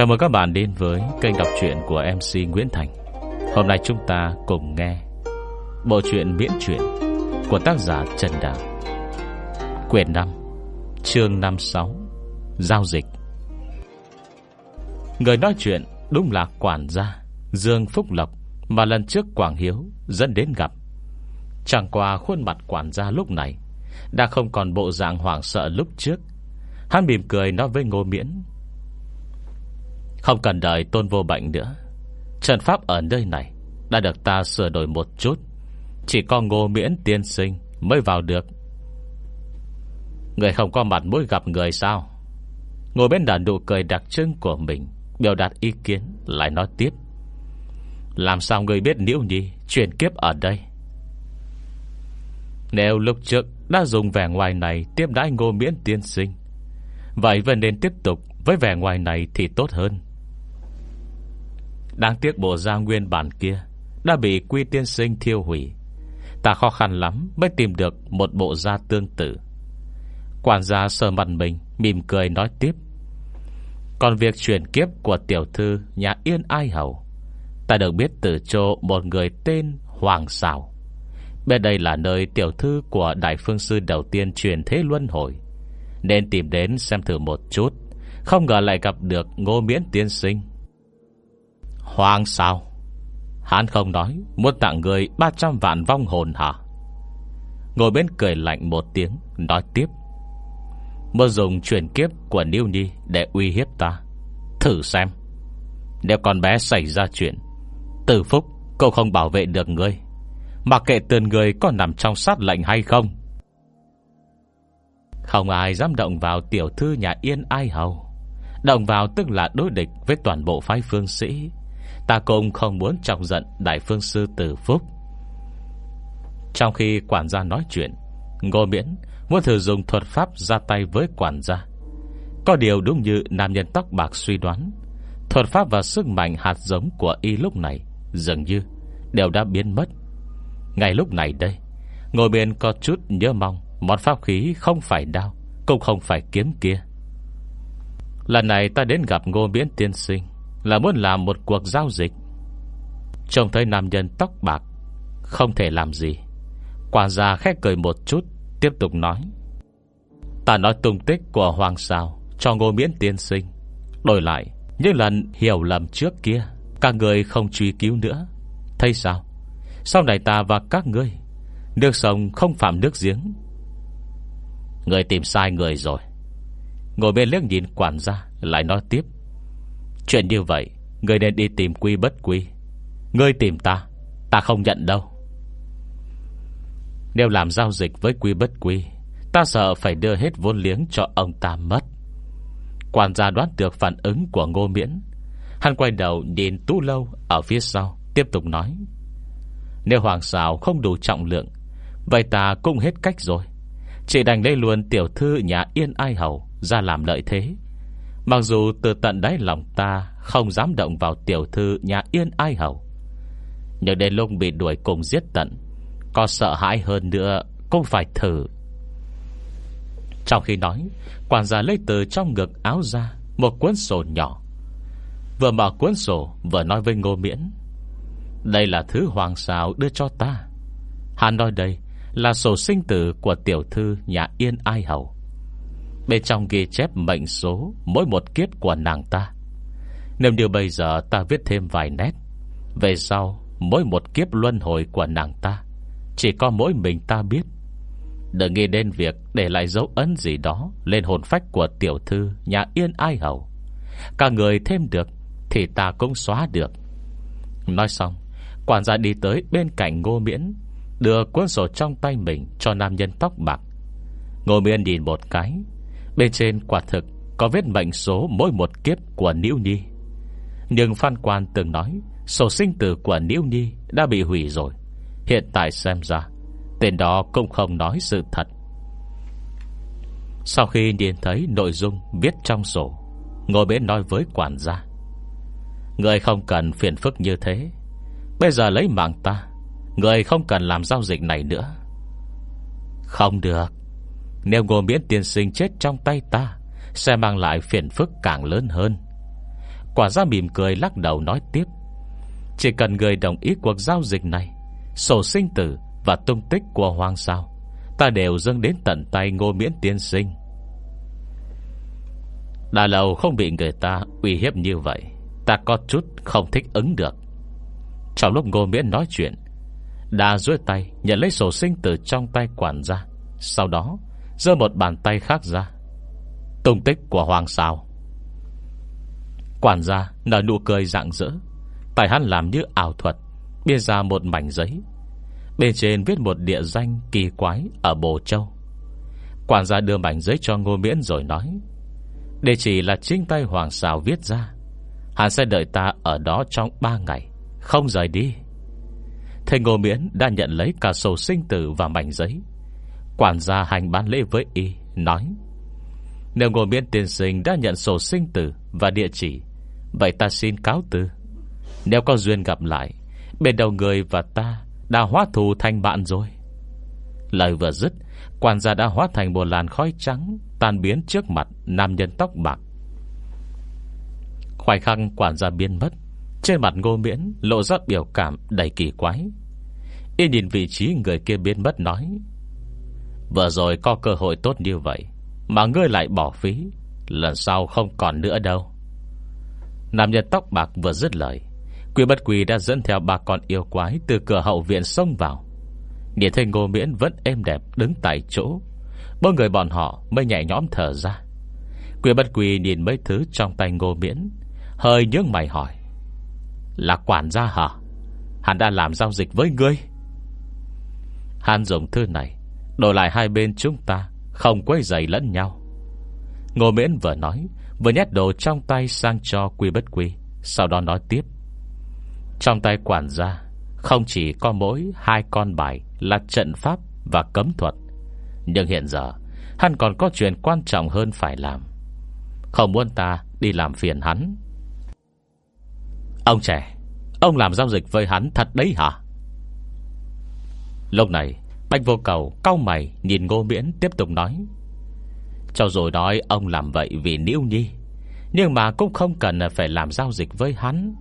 Chào mừng các bạn đến với kênh đọc truyện của MC Nguyễn Thành. Hôm nay chúng ta cùng nghe Bộ truyện miễn truyện Của tác giả Trần Đào. Quyển 5 Chương 56 Giao dịch. Người nói chuyện đúng là quản gia Dương Phúc Lộc Mà lần trước Quảng Hiếu dẫn đến gặp. Chẳng qua khuôn mặt quản gia lúc này Đã không còn bộ dạng hoảng sợ lúc trước. Hắn mỉm cười nói với Ngô Miễn không cần đợi tôn vô bệnh nữa. Trận pháp ở nơi này Đã được ta sửa đổi một chút. Chỉ có Ngô Miễn tiên sinh Mới vào được. Người không có mặt mũi gặp người sao? Ngồi bên đàn nụ cười đặc trưng của mình, Biểu đạt ý kiến, Lại nói tiếp. Làm sao người biết Niễu Nhi Chuyển kiếp ở đây? Nếu lúc trước đã dùng vẻ ngoài này Tiếp đãi ngô miễn tiên sinh, Vậy vẫn nên tiếp tục Với vẻ ngoài này thì tốt hơn. Đáng tiếc bộ gia nguyên bản kia Đã bị quy tiên sinh thiêu hủy. Ta khó khăn lắm Mới tìm được một bộ da tương tự. Quản gia sờ mặt mình, Mỉm cười nói tiếp. Còn việc chuyển kiếp của tiểu thư Nhà Yên Ai Hầu, Ta được biết từ chỗ một người tên Hoàng Sảo. Bên đây là nơi tiểu thư của Đại Phương Sư đầu tiên truyền thế luân hồi. Nên tìm đến xem thử một chút, Không ngờ lại gặp được Ngô Miễn Tiên Sinh. Hoàng sao? Hắn không nói, Muốn tặng người 300 vạn vong hồn hả? Ngồi bên cười lạnh một tiếng, Nói tiếp. Muốn dùng chuyển kiếp của Niu Nhi Để uy hiếp ta. Thử xem. Nếu con bé xảy ra chuyện, Từ phúc cậu không bảo vệ được ngươi Mà kệ tường người có nằm trong sát lệnh hay không? Không ai dám động vào tiểu thư nhà Yên ai hầu. Động vào tức là đối địch Với toàn bộ phái phương sĩ. Ta cũng không muốn trọng giận Đại phương sư tử phúc. Trong khi quản gia nói chuyện, Ngô miễn Muốn thử dùng thuật pháp ra tay với quản gia. Có điều đúng như Nam nhân tóc bạc suy đoán, Thuật pháp và sức mạnh hạt giống của y lúc này Dường như Đều đã biến mất. Ngay lúc này đây Ngồi bên có chút nhớ mong Món pháp khí không phải đao, Cũng không phải kiếm kia. Lần này ta đến gặp ngô miễn tiên sinh. Là muốn làm một cuộc giao dịch. Trông thấy nam nhân tóc bạc, Không thể làm gì. Quản gia khét cười một chút, Tiếp tục nói. Ta nói tung tích của Hoàng Sao Cho ngô miễn tiên sinh. Đổi lại, những lần hiểu lầm trước kia, Các người không truy cứu nữa. Thấy sao? Sau này ta và các ngươi, Nước sông không phạm nước giếng. Người tìm sai người rồi. Ngồi bên liếc nhìn quản gia, Lại nói tiếp. Chuyện như vậy, Người nên đi tìm quy bất quy. Ngươi tìm ta Ta không nhận đâu. Nếu làm giao dịch với quy bất quy, Ta sợ phải đưa hết vốn liếng cho ông ta mất. Quản gia đoán được phản ứng của ngô miễn. Hắn quay đầu nhìn tú lâu Ở phía sau, Tiếp tục nói. Nếu hoàng xào không đủ trọng lượng, Vậy ta cũng hết cách rồi. Chỉ đành lấy luôn tiểu thư nhà yên ai hầu Ra làm lợi thế. Mặc dù từ tận đáy lòng ta Không dám động vào tiểu thư nhà yên ai hầu, Nhưng đến lúc bị đuổi cùng giết tận, Có sợ hãi hơn nữa Cũng phải thử. Trong khi nói, Quản gia lấy từ trong ngực áo ra Một cuốn sổ nhỏ. Vừa mở cuốn sổ, Vừa nói với Ngô Miễn, Đây là thứ hoàng xào đưa cho ta. Hắn nói đây Là sổ sinh tử của tiểu thư Nhà Yên Ai Hầu. Bên trong ghi chép mệnh số, Mỗi một kiếp của nàng ta. Nếu như bây giờ ta viết thêm vài nét. Về sau, Mỗi một kiếp luân hồi của nàng ta, Chỉ có mỗi mình ta biết. Đừng nghĩ đến việc để lại dấu ấn gì đó Lên hồn phách của tiểu thư, Nhà Yên Ai Hầu. Cả người thêm được, Thì ta cũng xóa được. Nói xong, Quản gia đi tới bên cạnh ngô miễn, Đưa cuốn sổ trong tay mình Cho nam nhân tóc bạc. Ngô miễn nhìn một cái Bên trên quả thực Có vết mệnh số mỗi một kiếp của Niễu Nhi. Nhưng Phan Quan từng nói, Sổ sinh tử của Niễu Nhi Đã bị hủy rồi. Hiện tại xem ra, Tên đó cũng không nói sự thật. Sau khi nhìn thấy nội dung Viết trong sổ Ngồi bên nói với quản gia, Người không cần phiền phức như thế. Bây giờ lấy mạng ta, Người không cần làm giao dịch này nữa. Không được. Nếu ngô miễn tiên sinh chết trong tay ta, Sẽ mang lại phiền phức càng lớn hơn. Quả ra mỉm cười lắc đầu nói tiếp. Chỉ cần người đồng ý cuộc giao dịch này, Sổ sinh tử Và tung tích của Hoàng Sao Ta đều dâng đến tận tay ngô miễn tiên sinh. Đã lâu không bị người ta uy hiếp như vậy, Ta có chút không thích ứng được. Trong lúc ngô miễn nói chuyện Đà duỗi tay Nhận lấy sổ sinh tử trong tay quản gia. Sau đó giơ một bàn tay khác ra. Tung tích của Hoàng Sao Quản gia nở nụ cười rạng rỡ. Tài hắn làm như ảo thuật, Bia ra một mảnh giấy. Bên trên viết một địa danh kỳ quái Ở Bồ Châu. Quản gia đưa mảnh giấy cho Ngô Miễn rồi nói, Địa chỉ là chính tay Hoàng Sào viết ra. Hắn sẽ đợi ta ở đó trong 3 ngày, Không rời đi. Thầy Ngô Miễn đã nhận lấy cả sổ sinh tử và mảnh giấy. Quản gia hành bán lễ với y, Nói, Nếu ngồi Miễn tiên sinh đã nhận sổ sinh tử Và địa chỉ, Vậy ta xin cáo từ. Nếu có duyên gặp lại, Bên đầu người và ta Đã hóa thù thành bạn rồi. Lời vừa dứt, Quản gia đã hóa thành một làn khói trắng Tan biến trước mặt nam nhân tóc bạc. Khoảnh khắc quản gia biến mất, Trên mặt ngô miễn lộ ra biểu cảm đầy kỳ quái. Y nhìn vị trí người kia biến mất, nói Vừa rồi có cơ hội tốt như vậy, Mà ngươi lại bỏ phí, Lần sau không còn nữa đâu. Nam nhân tóc bạc vừa dứt lời Quỷ bất quỷ đã dẫn theo ba con yêu quái Từ cửa hậu viện xông vào. Nhìn thấy ngô miễn vẫn êm đẹp Đứng tại chỗ Bốn người bọn họ mới nhẹ nhõm thở ra. Quỷ bất quỷ nhìn mấy thứ trong tay ngô miễn, Hơi nhướng mày hỏi, Là quản gia hả? Hắn đã làm giao dịch với ngươi? Hắn dùng thư này Đổi lại hai bên chúng ta, Không quấy giày lẫn nhau. Ngô miễn vừa nói, Vừa nhét đồ trong tay sang cho quy bất quy, Sau đó nói tiếp. Trong tay quản gia, Không chỉ có mỗi hai con bài Là trận pháp và cấm thuật, Nhưng hiện giờ, Hắn còn có chuyện quan trọng hơn phải làm. Không muốn ta đi làm phiền hắn. Ông trẻ, Ông làm giao dịch với hắn thật đấy hả? Lúc này Bạch vô cầu, cau mày, Nhìn ngô miễn, tiếp tục nói. Cho rồi nói ông làm vậy vì niu Nhi, Nhưng mà cũng không cần phải làm giao dịch với hắn.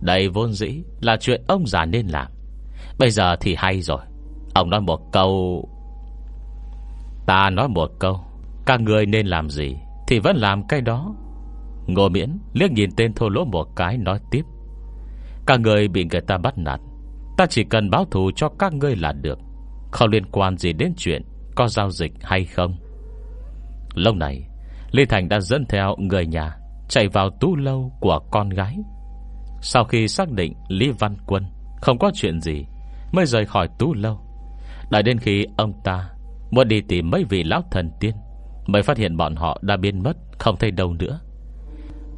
Đây vốn dĩ Là chuyện ông già nên làm. Bây giờ thì hay rồi. Ông nói một câu. Ta nói một câu. Các người nên làm gì Thì vẫn làm cái đó. Ngô miễn liếc nhìn tên thô lỗ một cái, nói tiếp. Các người bị người ta bắt nạt, Ta chỉ cần báo thù cho các ngươi là được. Không liên quan gì đến chuyện Có giao dịch hay không? Lâu này, Lê Thành đã dẫn theo người nhà Chạy vào tú lâu của con gái. Sau khi xác định Lý Văn Quân Không có chuyện gì, Mới rời khỏi tú lâu. Đợi đến khi ông ta Muốn đi tìm mấy vị lão thần tiên, Mới phát hiện bọn họ đã biến mất, Không thấy đâu nữa.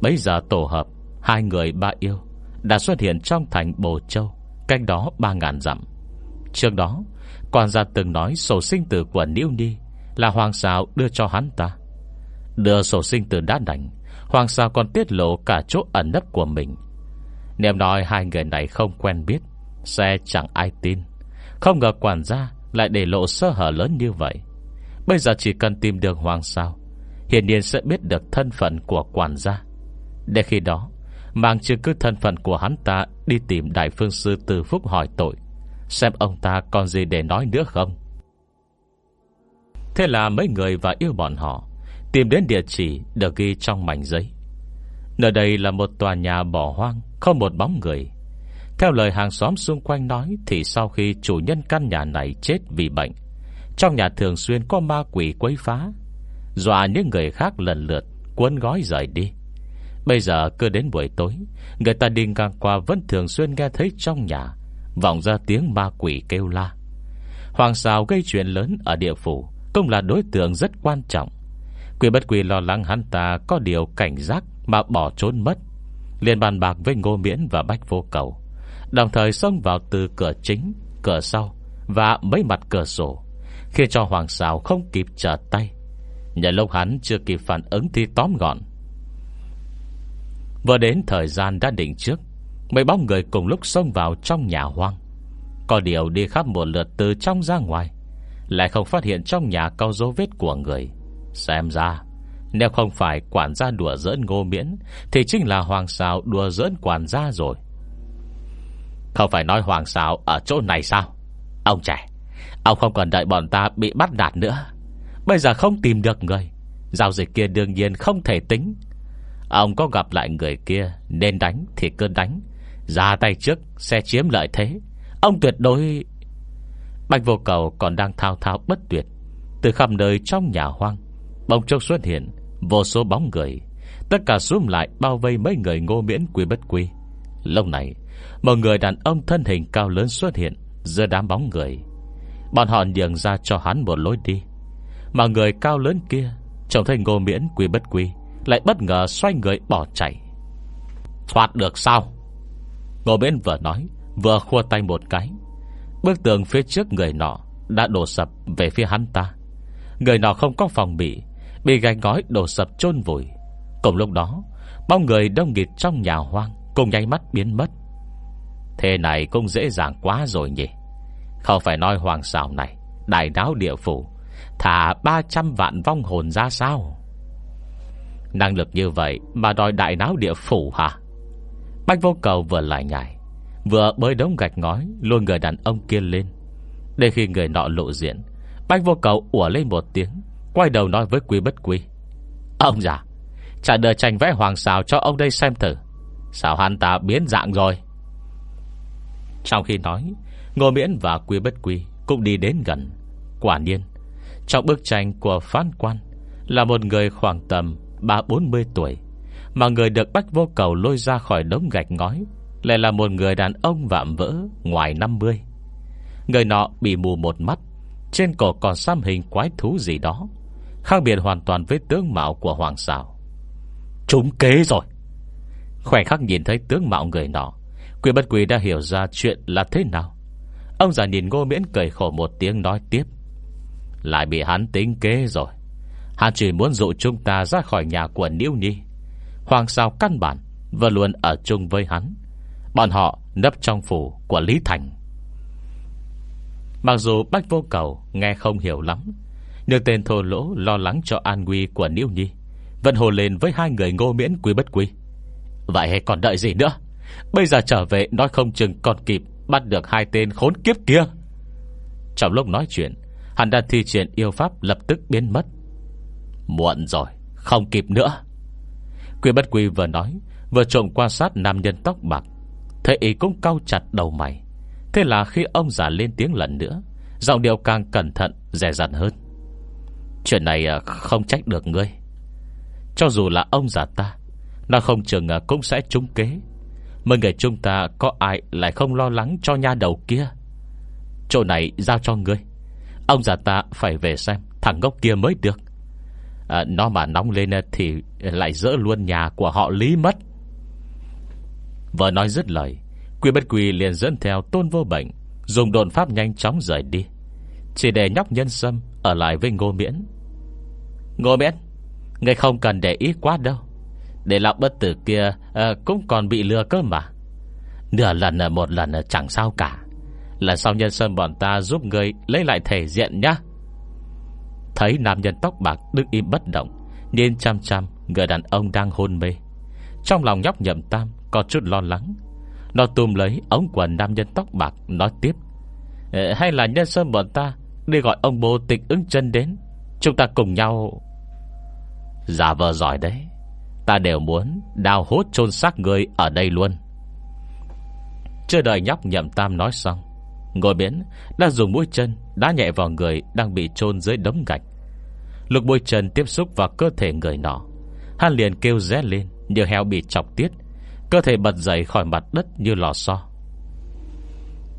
Bây giờ tổ hợp, Hai người ba yêu Đã xuất hiện trong thành Bồ Châu, Cách đó ba ngàn dặm. Trước đó Quan gia từng nói sổ sinh tử của Niu Ni Là Hoàng Sao đưa cho hắn ta. Đưa sổ sinh tử đã đành, Hoàng Sao còn tiết lộ cả chỗ ẩn nấp của mình. Niệm nói hai người này không quen biết, Sẽ chẳng ai tin. Không ngờ quản gia Lại để lộ sơ hở lớn như vậy. Bây giờ chỉ cần tìm được Hoàng Sao Hiển nhiên sẽ biết được thân phận của quản gia. Để khi đó, Mang chứng cứ thân phận của hắn ta Đi tìm Đại Phương Sư Từ Phúc hỏi tội. Xem ông ta còn gì để nói nữa không? Thế là mấy người và yêu bọn họ Tìm đến địa chỉ Được ghi trong mảnh giấy. Nơi đây là một tòa nhà bỏ hoang, Không một bóng người. Theo lời hàng xóm xung quanh nói Thì sau khi chủ nhân căn nhà này chết vì bệnh, Trong nhà thường xuyên có ma quỷ quấy phá. Dọa những người khác lần lượt, Cuốn gói rời đi. Bây giờ cứ đến buổi tối, Người ta đi ngang qua vẫn thường xuyên nghe thấy trong nhà Vọng ra tiếng ma quỷ kêu la. Hoàng xào gây chuyện lớn ở địa phủ công là đối tượng rất quan trọng. Quỷ bất quỷ lo lắng hắn ta Có điều cảnh giác mà bỏ trốn mất. Liền bàn bạc với Ngô Miễn và Bách Vô Cầu. Đồng thời xông vào từ cửa chính, Cửa sau Và mấy mặt cửa sổ Khi cho Hoàng xào không kịp trở tay. Nhờ lúc hắn chưa kịp phản ứng Thì tóm gọn. Vừa đến thời gian đã định trước Mấy bóng người cùng lúc xông vào trong nhà hoang. Có điều đi khắp một lượt từ trong ra ngoài, Lại không phát hiện trong nhà có dấu vết của người. Xem ra, Nếu không phải quản gia đùa giỡn ngô miễn, Thì chính là hoàng xào đùa giỡn quản gia rồi. Không phải nói hoàng xào ở chỗ này sao? Ông trẻ, Ông không cần đợi bọn ta bị bắt đạt nữa. Bây giờ không tìm được người, Giao dịch kia đương nhiên không thể tính. Ông có gặp lại người kia, Nên đánh thì cứ đánh. Ra tay trước, sẽ chiếm lợi thế. Ông tuyệt đối. Bạch vô cầu còn đang thao thao bất tuyệt. Từ khắp nơi trong nhà hoang Bông trông xuất hiện Vô số bóng người. Tất cả xúm lại bao vây mấy người ngô miễn quy bất quy. Lâu này, Một người đàn ông thân hình cao lớn xuất hiện Giữa đám bóng người. Bọn họ nhường ra cho hắn một lối đi. Mà người cao lớn kia Trông thấy ngô miễn quy bất quy, Lại bất ngờ xoay người bỏ chạy. Thoát được sao? Ngô Bến vừa nói, Vừa khua tay một cái. Bức tường phía trước người nọ Đã đổ sập về phía hắn ta. Người nọ không có phòng bị Bị gạch ngói đổ sập chôn vùi. Cùng lúc đó Bao người đông nghịt trong nhà hoang Cùng nháy mắt biến mất. Thế này cũng dễ dàng quá rồi nhỉ? Không phải nói hoàng xảo này, Đại đáo địa phủ, Thả 300 vạn vong hồn ra sao? Năng lực như vậy Mà đòi đại náo địa phủ hả? Bách vô cầu vừa lại nhảy, Vừa bới đống gạch ngói Lôi người đàn ông kia lên. Để khi người nọ lộ diện, Bách vô cầu ủa lên một tiếng, Quay đầu nói với quý bất quý Ông già Trả đưa tranh vẽ hoàng xào cho ông đây xem thử Sao hắn ta biến dạng rồi. Trong khi nói, Ngô Miễn và Quý Bất Quý Cũng đi đến gần. Quả nhiên, Trong bức tranh của phán quan Là một người khoảng tầm 3-40 tuổi mà người được bách vô cầu lôi ra khỏi đống gạch ngói, Lại là một người đàn ông vạm vỡ Ngoài 50 Người nọ bị mù một mắt, Trên cổ còn xăm hình quái thú gì đó, Khác biệt hoàn toàn với tướng mạo của Hoàng Sào Trúng kế rồi! Khoảnh khắc nhìn thấy tướng mạo người nọ Quyền bất quỳ đã hiểu ra chuyện là thế nào. Ông già nhìn ngô miễn cười khổ một tiếng nói tiếp. Lại bị hắn tính kế rồi. Hắn chỉ muốn dụ chúng ta ra khỏi nhà của niu Nhi. Hoàng sao căn bản Và luôn ở chung với hắn. Bọn họ nấp trong phủ của Lý Thành. Mặc dù Bách Vô Cầu Nghe không hiểu lắm, Nhưng tên thô lỗ lo lắng cho an nguy của Niêu Nhi Vẫn hồ lên với hai người ngô miễn quý bất quý Vậy còn đợi gì nữa? Bây giờ trở về nói không chừng còn kịp Bắt được hai tên khốn kiếp kia. Trong lúc nói chuyện, Hắn đã thi triển yêu pháp lập tức biến mất. Muộn rồi, Không kịp nữa. Quy bất quy vừa nói, Vừa trộm quan sát nam nhân tóc bạc. Thầy ý cũng cau chặt đầu mày. Thế là khi ông già lên tiếng lần nữa, Giọng điệu càng cẩn thận Rẻ dặn hơn. Chuyện này à, không trách được ngươi. Cho dù là ông già ta, Nó không chừng à, cũng sẽ trúng kế. Mấy người chúng ta có ai Lại không lo lắng cho nha đầu kia? Chỗ này giao cho ngươi. Ông già ta phải về xem Thằng ngốc kia mới được à, Nó mà nóng lên à, thì à, Lại dỡ luôn nhà của họ lý mất. Vợ nói dứt lời Quy bất quy liền dẫn theo tôn vô bệnh Dùng đồn pháp nhanh chóng rời đi. Chỉ để nhóc nhân sâm Ở lại với ngô miễn. Ngô miễn Người không cần để ý quá đâu. Để lão bất tử kia à, Cũng còn bị lừa cơ mà. Nửa lần à, một lần chẳng sao cả. Lần sau nhân sâm bọn ta giúp người Lấy lại thể diện nhá. Thấy nam nhân tóc bạc đứng im bất động Nhìn chăm chăm Người đàn ông đang hôn mê. Trong lòng nhóc nhậm tam Có chút lo lắng. Nó tùm lấy ống quần nam nhân tóc bạc, Nói tiếp. Ờ, hay là nhân sâm bọn ta Đi gọi ông bố tịch ứng chân đến, Chúng ta cùng nhau. Giả vờ giỏi đấy, Ta đều muốn đào hốt chôn xác người ở đây luôn. Chưa đợi nhóc nhậm tam nói xong, Ngồi biển đã dùng mũi chân đã nhẹ vào người đang bị chôn dưới đống gạch. Lục bôi trần tiếp xúc vào cơ thể người nọ. Hắn liền kêu ré lên, Như heo bị chọc tiết. Cơ thể bật dậy khỏi mặt đất như lò xo.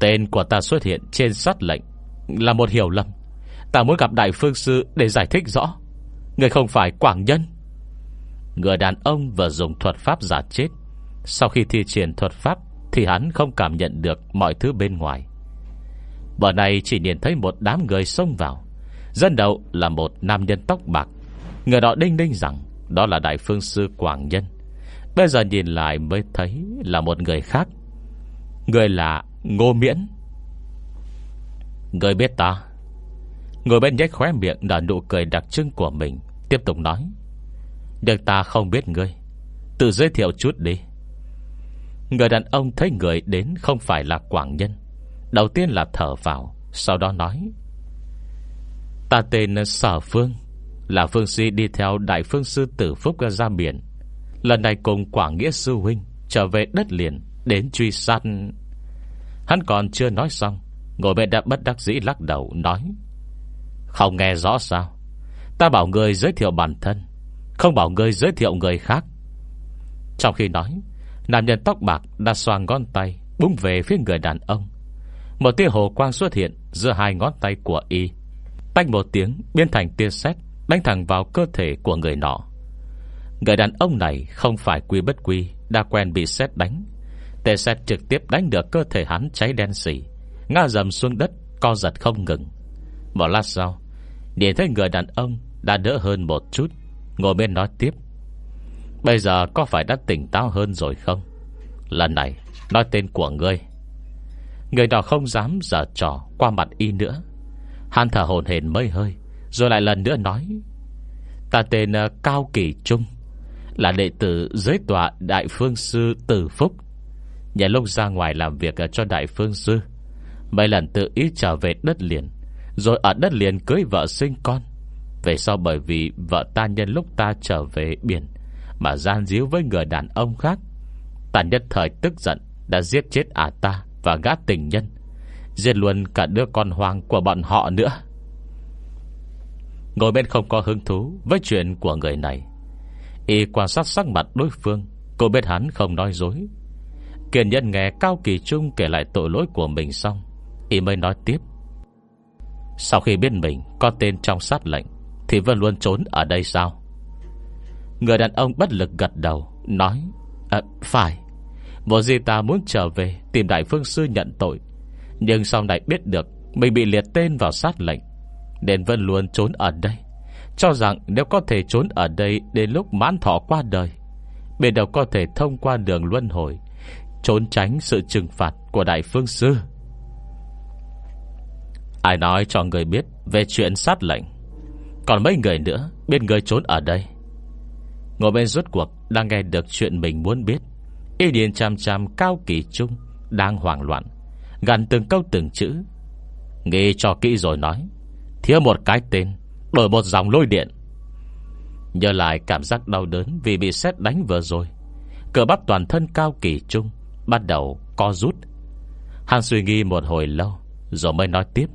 Tên của ta xuất hiện trên sát lệnh, Là một hiểu lầm. Ta muốn gặp đại phương sư để giải thích rõ. Người không phải quảng nhân. Người đàn ông vừa dùng thuật pháp giả chết. Sau khi thi triển thuật pháp, Thì hắn không cảm nhận được mọi thứ bên ngoài. Bờ này chỉ nhìn thấy một đám người xông vào. Dân đầu là một nam nhân tóc bạc. Người đó đinh đinh rằng Đó là đại phương sư Quảng Nhân. Bây giờ nhìn lại mới thấy Là một người khác. Người là Ngô Miễn. Người biết ta? Người bên nhách khóe miệng Đã nụ cười đặc trưng của mình, Tiếp tục nói. Được ta không biết ngươi. Tự giới thiệu chút đi. Người đàn ông thấy người đến Không phải là Quảng Nhân. Đầu tiên là thở vào, Sau đó nói. Ta tên Sở Phương, Là Phương Si đi theo Đại Phương Sư Tử Phúc ra biển. Lần này cùng Quảng Nghĩa Sư Huynh Trở về đất liền Đến truy sát. Hắn còn chưa nói xong, Ngồi bên đã bất đắc dĩ lắc đầu, nói. Không nghe rõ sao? Ta bảo người giới thiệu bản thân, Không bảo người giới thiệu người khác. Trong khi nói, Nam nhân tóc bạc đã xoa ngón tay, Búng về phía người đàn ông. Một tia hồ quang xuất hiện Giữa hai ngón tay của y. Tách một tiếng, biến thành tia sét, Đánh thẳng vào cơ thể của người nọ. Người đàn ông này không phải quy bất quy, Đã quen bị sét đánh. Tia sét trực tiếp đánh được cơ thể hắn cháy đen xỉ Ngã dầm xuống đất, Co giật không ngừng. Một lát sau, Nhìn thấy người đàn ông đã đỡ hơn một chút, Ngồi bên nói tiếp. Bây giờ có phải đã tỉnh táo hơn rồi không? Lần này, Nói tên của ngươi. Người đó không dám giở trò qua mặt y nữa. Hắn thở hồn hển mây hơi, Rồi lại lần nữa nói, Ta tên ờ, Cao Kỳ Trung, Là đệ tử giới tọa Đại Phương Sư Tử Phúc. Nhà lúc ra ngoài làm việc ờ, cho Đại Phương Sư. Mấy lần tự ý trở về đất liền, Rồi ở đất liền cưới vợ sinh con. Về sau bởi vì vợ ta nhân lúc ta trở về biển, Mà gian díu với người đàn ông khác, Ta nhất thời tức giận, Đã giết chết à ta và gã tình nhân Giết luôn cả đứa con hoang của bọn họ nữa. Ngồi bên không có hứng thú Với chuyện của người này Y quan sát sắc mặt đối phương Cô biết hắn không nói dối. Kiền nhân nghe Cao Kỳ Trung kể lại tội lỗi của mình xong Y mới nói tiếp. Sau khi biết mình có tên trong sát lệnh Thì vẫn luôn trốn ở đây sao? Người đàn ông bất lực gật đầu Nói à, Phải. Một gì ta muốn trở về Tìm đại phương sư nhận tội. Nhưng sau này biết được Mình bị liệt tên vào sát lệnh? Nên vẫn luôn trốn ở đây, Cho rằng nếu có thể trốn ở đây Đến lúc mãn thọ qua đời Bên đầu có thể thông qua đường luân hồi, Trốn tránh sự trừng phạt của đại phương sư. Ai nói cho người biết Về chuyện sát lệnh? Còn mấy người nữa Biết người trốn ở đây? Ngồi bên rốt cuộc Đang nghe được chuyện mình muốn biết. Y điền chằm chằm cao kỳ trung Đang hoảng loạn Gần từng câu từng chữ. Nghe cho kỹ rồi nói Thiếu một cái tên Đổi một dòng lôi điện. Nhớ lại cảm giác đau đớn Vì bị xét đánh vừa rồi Cờ bắp toàn thân cao kỳ trung Bắt đầu co rút. Hắn suy nghĩ một hồi lâu Rồi mới nói tiếp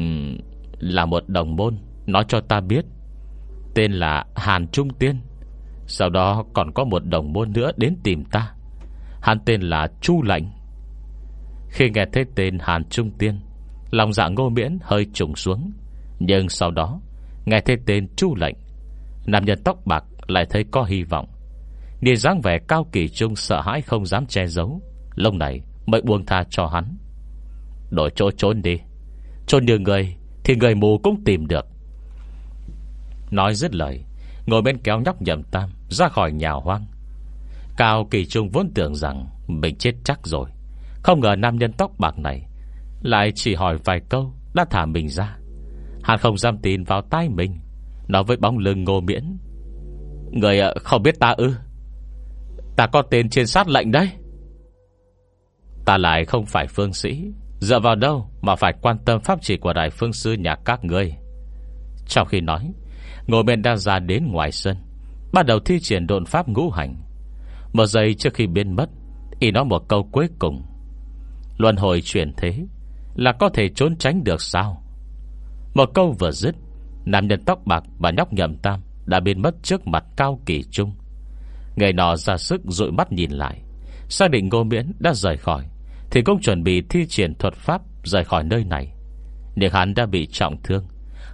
uhm, Là một đồng môn Nói cho ta biết Tên là Hàn Trung Tiên. Sau đó còn có một đồng môn nữa đến tìm ta. Hắn tên là Chu Lạnh. Khi nghe thấy tên Hàn Trung Tiên, Lòng dạ ngô miễn hơi trùng xuống. Nhưng sau đó, Nghe thấy tên Chu Lệnh Nam nhân tóc bạc lại thấy có hy vọng. Nhìn dáng vẻ cao kỳ trung Sợ hãi không dám che giấu lông này mới buông tha cho hắn. Đổi chỗ trốn đi. Trốn như người Thì người mù cũng tìm được. Nói dứt lời Ngồi bên kéo nhóc nhầm tam, Ra khỏi nhà hoang. Cao kỳ trung vốn tưởng rằng Mình chết chắc rồi. Không ngờ nam nhân tóc bạc này Lại chỉ hỏi vài câu Đã thả mình ra. Hắn không dám tin vào tay mình. Nói với bóng lưng ngô miễn. Người ờ, không biết ta ư? Ta có tên trên sát lệnh đấy. Ta lại không phải phương sĩ. Dựa vào đâu mà phải quan tâm pháp chỉ của đại phương sư nhà các ngươi? Trong khi nói Ngồi bên đang ra đến ngoài sân, Bắt đầu thi triển độn pháp ngũ hành. Một giây trước khi biến mất, Y nói một câu cuối cùng. Luân hồi chuyển thế, Là có thể trốn tránh được sao? Một câu vừa dứt, Nam nhân tóc bạc và nhóc nhậm tam Đã biến mất trước mặt cao kỳ trung. Người nọ ra sức dụi mắt nhìn lại. Xác định ngô miễn đã rời khỏi, Thì cũng chuẩn bị thi triển thuật pháp Rời khỏi nơi này. Nhưng hắn đã bị trọng thương,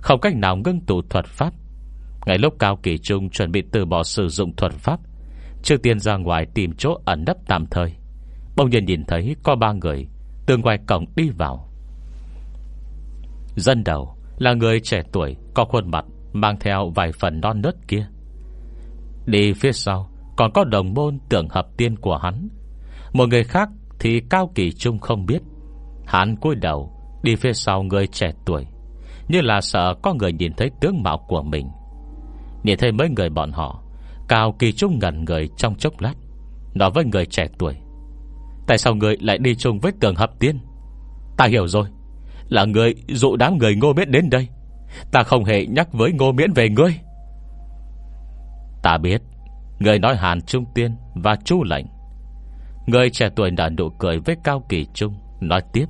Không cách nào ngưng tụ thuật pháp. Ngay lúc Cao Kỳ Trung chuẩn bị từ bỏ sử dụng thuật pháp Trước tiên ra ngoài tìm chỗ ẩn nấp tạm thời. Bỗng nhiên nhìn thấy có ba người Từ ngoài cổng đi vào. Dân đầu Là người trẻ tuổi, Có khuôn mặt, Mang theo vài phần non nớt kia. Đi phía sau còn có đồng môn tưởng hợp tiên của hắn. Một người khác thì Cao Kỳ Trung không biết. Hắn cúi đầu, Đi phía sau người trẻ tuổi, Như là sợ có người nhìn thấy tướng mạo của mình. Nhìn thấy mấy người bọn họ, Cao kỳ trung ngẩn người trong chốc lát. Nói với người trẻ tuổi, Tại sao người lại đi chung với tường hợp tiên? Ta hiểu rồi, Là người dụ đám người ngô miễn đến đây. Ta không hề nhắc với ngô miễn về ngươi. Ta biết, Người nói Hàn Trung Tiên Và Chu lệnh. Người trẻ tuổi đã nụ cười với Cao Kỳ Trung, Nói tiếp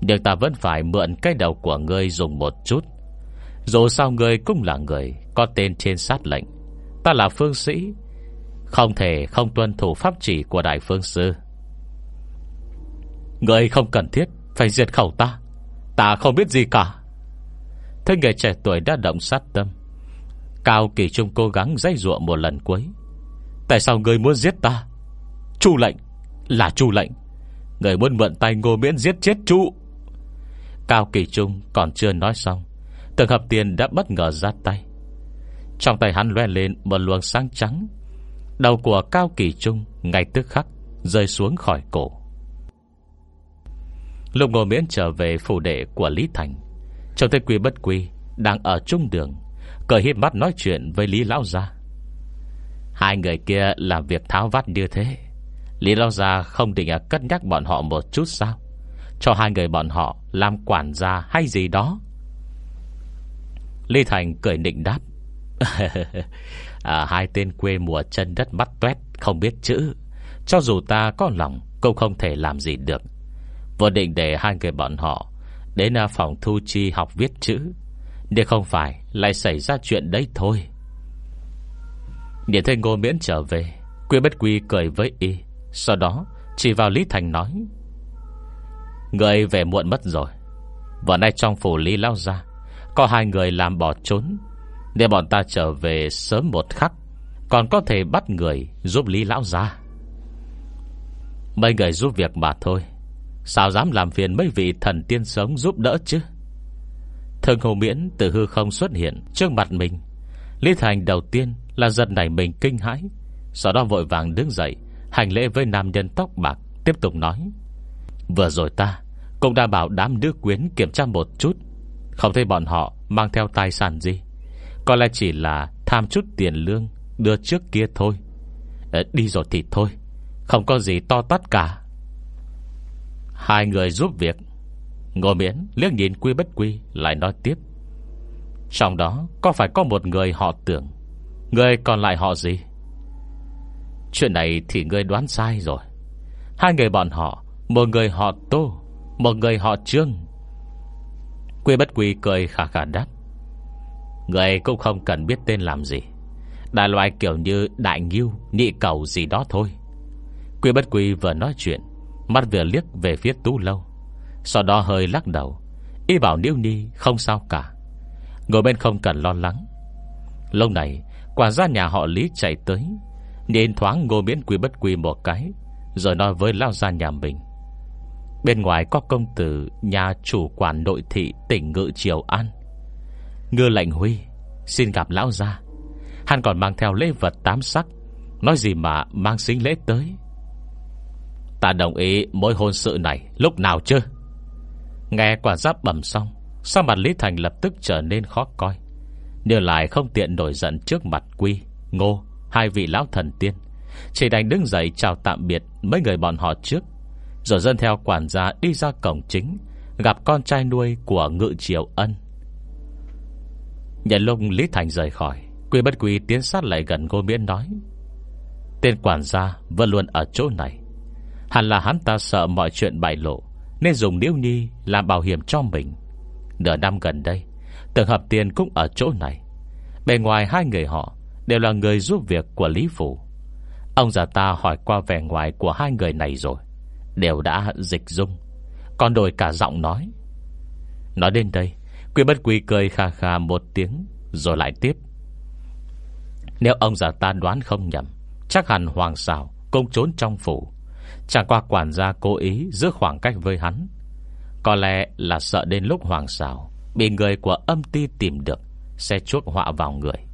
Nhưng ta vẫn phải mượn cái đầu của ngươi dùng một chút, Dù sao ngươi cũng là người có tên trên sát lệnh. Ta là phương sĩ, Không thể không tuân thủ pháp chỉ của Đại Phương Sư. Người không cần thiết Phải diệt khẩu ta. Ta không biết gì cả. Thế người trẻ tuổi đã động sát tâm. Cao Kỳ Trung cố gắng dây ruộng một lần cuối. Tại sao người muốn giết ta? Chu lệnh Là chu lệnh. Người muốn mượn tay ngô miễn giết chết chu. Cao Kỳ Trung còn chưa nói xong Tường hợp tiền đã bất ngờ ra tay. Trong tay hắn loe lên Một luồng sáng trắng. Đầu của Cao Kỳ Trung ngay tức khắc Rơi xuống khỏi cổ. Lục ngô miễn trở về phủ đệ của Lý Thành. Trong tay quy bất quy Đang ở trung đường Cởi hiếp mắt nói chuyện với Lý Lão Gia. Hai người kia làm việc tháo vắt như thế. Lý Lão Gia không định cất nhắc bọn họ một chút sao? Cho hai người bọn họ Làm quản gia hay gì đó? Lý Thành cười nịnh đáp. à, Hai tên quê mùa chân đất mắt tuét Không biết chữ. Cho dù ta có lòng Cũng không thể làm gì được. Vừa định để hai người bọn họ Đến à, phòng thu chi học viết chữ. Để không phải lại xảy ra chuyện đấy thôi. Nhìn thấy ngô miễn trở về Quy bất quy cười với y. Sau đó chỉ vào Lý Thành nói Người về muộn mất rồi. Vừa nay trong phủ Lý lao ra Có hai người làm bỏ trốn. Để bọn ta trở về sớm một khắc, Còn có thể bắt người Giúp Lý lão ra Mấy người giúp việc mà thôi, Sao dám làm phiền mấy vị thần tiên sống giúp đỡ chứ? Thường hồ miễn từ hư không xuất hiện Trước mặt mình. Lý Thành đầu tiên là giật nảy mình kinh hãi, Sau đó vội vàng đứng dậy, Hành lễ với nam nhân tóc bạc, Tiếp tục nói. Vừa rồi ta cũng đã bảo đám nữ quyến kiểm tra một chút, Không thấy bọn họ mang theo tài sản gì. Có lẽ chỉ là tham chút tiền lương Đưa trước kia thôi. À, Đi rồi thì thôi Không có gì to tát cả. Hai người giúp việc. Ngồi miễn liếc nhìn quy bất quy Lại nói tiếp. Trong đó có phải có một người họ tưởng? Người còn lại họ gì? Chuyện này thì ngươi đoán sai rồi. Hai người bọn họ Một người họ tô Một người họ trương. Quy bất quy cười khả khả đáp. Người cũng không cần biết tên làm gì. Đại loại kiểu như đại nghiêu, Nhị cầu gì đó thôi. Quy bất quy vừa nói chuyện, Mắt vừa liếc về phía tú lâu. Sau đó hơi lắc đầu. Y bảo Niêu Ni không sao cả. Ngồi bên không cần lo lắng. Lâu này, quả ra nhà họ Lý chạy tới Nhìn thoáng ngô miễn quy bất quy một cái, Rồi nói với lao ra nhà mình. Bên ngoài có công tử Nhà chủ quản nội thị tỉnh Ngự Triều An. Ngư lệnh Huy, Xin gặp lão gia. Hắn còn mang theo lễ vật tám sắc, Nói gì mà mang sinh lễ tới. Ta đồng ý mỗi hôn sự này Lúc nào chứ? Nghe quả giáp bẩm xong Sao mặt Lý Thành lập tức trở nên khó coi. Nhưng lại không tiện nổi giận trước mặt Quy, Ngô, Hai vị lão thần tiên. Chỉ đành đứng dậy chào tạm biệt Mấy người bọn họ trước, Rồi dân theo quản gia đi ra cổng chính, Gặp con trai nuôi của ngự triều ân. Nhận lúc Lý Thành rời khỏi. Quy bất quy tiến sát lại gần Ngô Miễn nói, Tên quản gia vẫn luôn ở chỗ này. Hẳn là hắn ta sợ mọi chuyện bại lộ, Nên dùng Niêu Nhi làm bảo hiểm cho mình. Nửa năm gần đây Tưởng hợp tiền cũng ở chỗ này. Bề ngoài hai người họ Đều là người giúp việc của Lý Phủ. Ông già ta hỏi qua vẻ ngoài Của hai người này rồi, Đều đã dịch dung. Còn đổi cả giọng nói. Nói đến đây Quy bất quy cười kha kha một tiếng, Rồi lại tiếp. Nếu ông già ta đoán không nhầm, Chắc hẳn hoàng xảo công trốn trong phủ. Chẳng qua quản gia cố ý giữ khoảng cách với hắn, Có lẽ là sợ đến lúc hoàng xảo Bị người của âm ti tìm được, Sẽ chuốc họa vào người.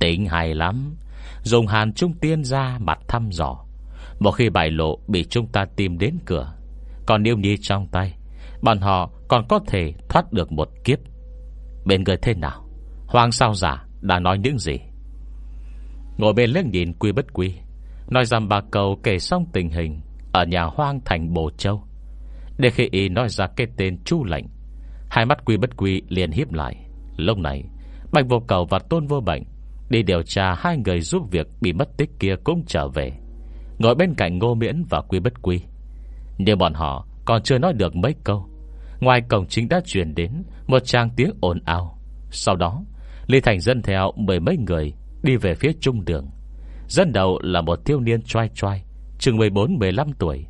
Tính hay lắm, Dùng hàn trung tiên ra mặt thăm dò. Một khi bại lộ Bị chúng ta tìm đến cửa, Còn yêu nhi trong tay, Bọn họ còn có thể thoát được một kiếp. Bên người thế nào? Hoàng sao giả Đã nói những gì? Ngồi bên liếc nhìn quy bất quy, Nói rằng bà cầu kể xong tình hình Ở nhà hoang thành Bồ Châu. Để khi y nói ra cái tên chu lệnh, Hai mắt quy bất quy liền hiếp lại. Lúc này, Bạch vô cầu và tôn vô bệnh Đi điều tra hai người giúp việc bị mất tích kia cũng trở về. Ngồi bên cạnh ngô miễn và quy bất quy, Nhưng bọn họ còn chưa nói được mấy câu. Ngoài cổng chính đã truyền đến Một trang tiếng ồn ào. Sau đó, Lý Thành dân theo mười mấy người Đi về phía trung đường. Dân đầu là một thiếu niên trai trai, Chừng 14-15 tuổi.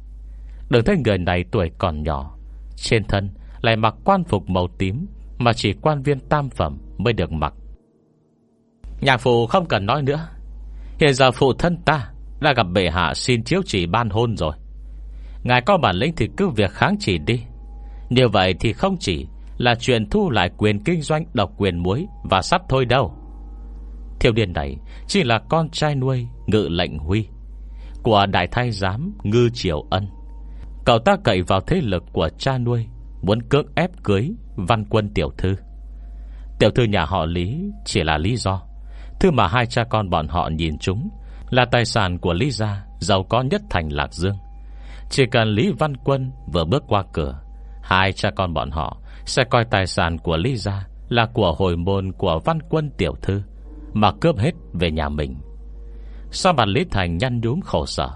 Đừng thấy người này tuổi còn nhỏ, Trên thân lại mặc quan phục màu tím Mà chỉ quan viên tam phẩm Mới được mặc. Nhạc phụ không cần nói nữa. Hiện giờ phụ thân ta Đã gặp bệ hạ xin chiếu chỉ ban hôn rồi. Ngài có bản lĩnh thì cứ việc kháng chỉ đi. Như vậy thì không chỉ Là chuyện thu lại quyền kinh doanh Độc quyền muối và sắt thôi đâu. Thiêu điên này Chỉ là con trai nuôi ngự lệnh huy Của đại thái giám Ngư Triều Ân. Cậu ta cậy vào thế lực của cha nuôi, Muốn cưỡng ép cưới Văn quân tiểu thư. Tiểu thư nhà họ Lý chỉ là lý do. Thứ mà hai cha con bọn họ nhìn chúng Là tài sản của Lý Gia Giàu có nhất thành Lạc Dương. Chỉ cần Lý Văn Quân vừa bước qua cửa Hai cha con bọn họ Sẽ coi tài sản của Lý Gia Là của hồi môn của Văn Quân tiểu thư Mà cướp hết về nhà mình. Sao mặt Lý Thành nhăn nhúm khổ sở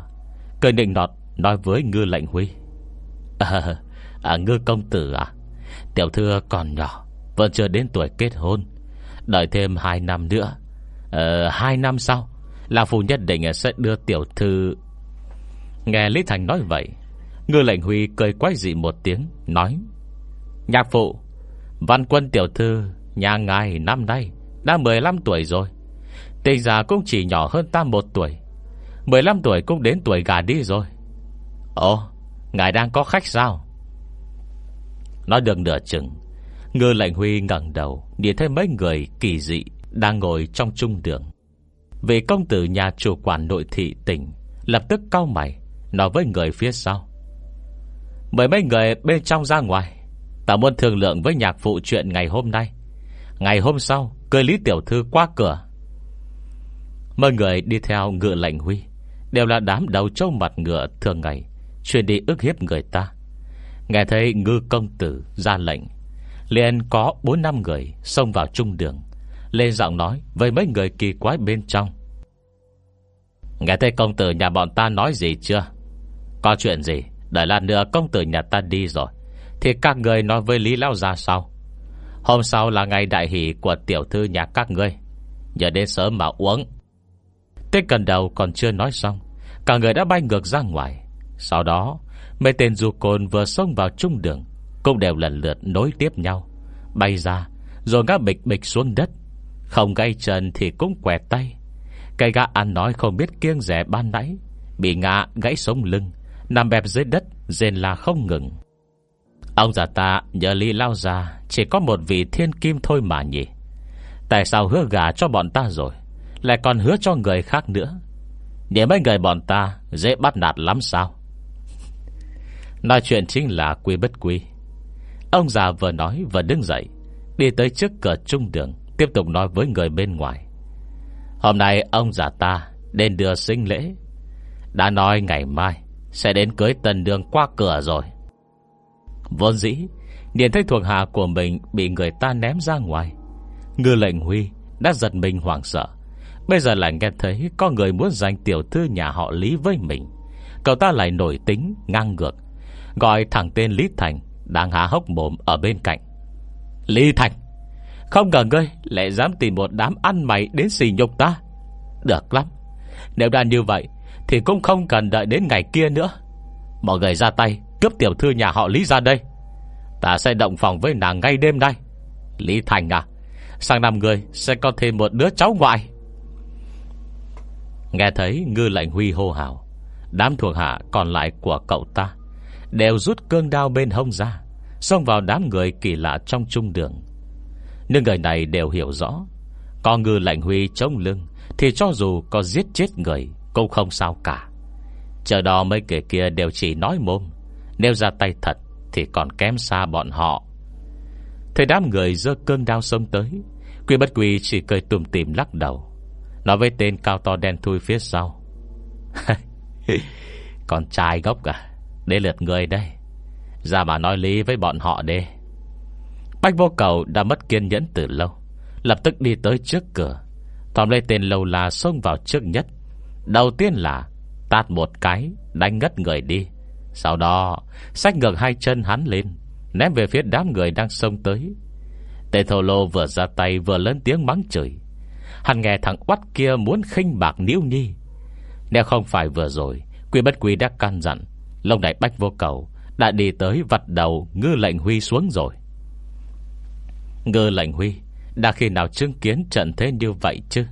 Cười định nọt Nói với ngư lệnh huy. À, à ngư công tử à Tiểu thư còn nhỏ Vẫn chưa đến tuổi kết hôn Đợi thêm 2 năm nữa. Ờ 2 năm sau Là phụ nhất định sẽ đưa tiểu thư Nghe Lý Thành nói vậy Ngư lệnh Huy cười quái dị một tiếng, Nói, Nhạc phụ, Văn quân tiểu thư, Nhà ngài năm nay Đã 15 tuổi rồi. Tình già cũng chỉ nhỏ hơn ta một tuổi 15 tuổi cũng đến tuổi gà đi rồi. Ồ, Ngài đang có khách sao? Nói được nửa chừng, Ngư lệnh Huy ngẩng đầu Nhìn thấy mấy người kỳ dị Đang ngồi trong trung đường. Vị công tử nhà chủ quản nội thị tỉnh Lập tức cau mày, Nói với người phía sau Mời mấy người bên trong ra ngoài. Ta muốn thương lượng với nhạc phụ chuyện ngày hôm nay. Ngày hôm sau Cười Lý Tiểu Thư qua cửa. Mọi người đi theo ngựa lệnh Huy. Đều là đám đầu trâu mặt ngựa thường ngày, Chuyên đi ức hiếp người ta. Nghe thấy ngư công tử ra lệnh, liền có 4 năm người Xông vào trung đường, Lên giọng nói với mấy người kỳ quái bên trong. Nghe thấy công tử nhà bọn ta nói gì chưa? Có chuyện gì? Đợi lát nữa công tử nhà ta đi rồi. Thì các người nói với Lý Lao ra sau Hôm sau là ngày đại hỷ Của tiểu thư nhà các ngươi. Nhờ đến sớm mà uống. Tên cần đầu còn chưa nói xong, Cả người đã bay ngược ra ngoài. Sau đó, Mấy tên du côn vừa xông vào trung đường, Cũng đều lần lượt nối tiếp nhau. Bay ra, Rồi ngã bịch bịch xuống đất. Không gây chân thì cũng quẹt tay. Cây gã ăn nói không biết kiêng rẻ ban nãy, Bị ngã gãy sống lưng. Nằm bẹp dưới đất, Rên là không ngừng. Ông già ta nhờ ly lao ra Chỉ có một vị thiên kim thôi mà nhỉ. Tại sao hứa gà cho bọn ta rồi, Lại còn hứa cho người khác nữa? Để mấy người bọn ta Dễ bắt nạt lắm sao? Nói chuyện chính là quy bất quy. Ông già vừa nói vừa đứng dậy, Đi tới trước cửa trung đường, Tiếp tục nói với người bên ngoài. Hôm nay ông già ta Đến đưa sinh lễ. Đã nói ngày mai sẽ đến cưới tần đường qua cửa rồi. Vốn dĩ Nhìn thấy thuộc hạ của mình Bị người ta ném ra ngoài. Ngư lệnh Huy đã giật mình hoảng sợ. Bây giờ lại nghe thấy Có người muốn giành tiểu thư nhà họ Lý với mình. Cậu ta lại nổi tính, ngang ngược, Gọi thẳng tên Lý Thành Đang há hốc mồm ở bên cạnh. Lý Thành, Không ngờ ngươi lại dám tìm một đám ăn mày Đến xì nhục ta. Được lắm, Nếu đã như vậy thì cũng không cần đợi đến ngày kia nữa. Mọi người ra tay, Cướp tiểu thư nhà họ Lý ra đây. Ta sẽ động phòng với nàng ngay đêm nay. Lý Thành à Sang năm người sẽ có thêm một đứa cháu ngoại. Nghe thấy ngư lệnh huy hô hào, Đám thuộc hạ còn lại của cậu ta Đều rút cương đao bên hông ra, Xông vào đám người kỳ lạ trong trung đường. Nhưng người này đều hiểu rõ, Có ngư lệnh huy chống lưng Thì cho dù có giết chết người cũng không sao cả. Chờ đó mấy kẻ kia đều chỉ nói mồm. Nếu ra tay thật Thì còn kém xa bọn họ. Thấy đám người dơ cơn đao sông tới, Quy bất quy chỉ cười tùm tìm lắc đầu. Nói với tên cao to đen thui phía sau. Con trai gốc à để lượt người đây. Ra mà nói lý với bọn họ đi. Bách vô cầu đã mất kiên nhẫn từ lâu, Lập tức đi tới trước cửa. Tóm lấy tên lâu là xông vào trước nhất. Đầu tiên là Tát một cái, Đánh ngất người đi. Sau đó, Xách ngược hai chân hắn lên, Ném về phía đám người đang xông tới. Tê thô lô vừa ra tay vừa lớn tiếng mắng chửi. Hắn nghe thằng quắt kia muốn khinh bạc níu Nhi. Nếu không phải vừa rồi, Quy bất quy đã can dặn Lông đại bách vô cầu Đã đi tới vặt đầu ngư lệnh huy xuống rồi. Ngư lệnh huy, Đã khi nào chứng kiến trận thế như vậy chứ?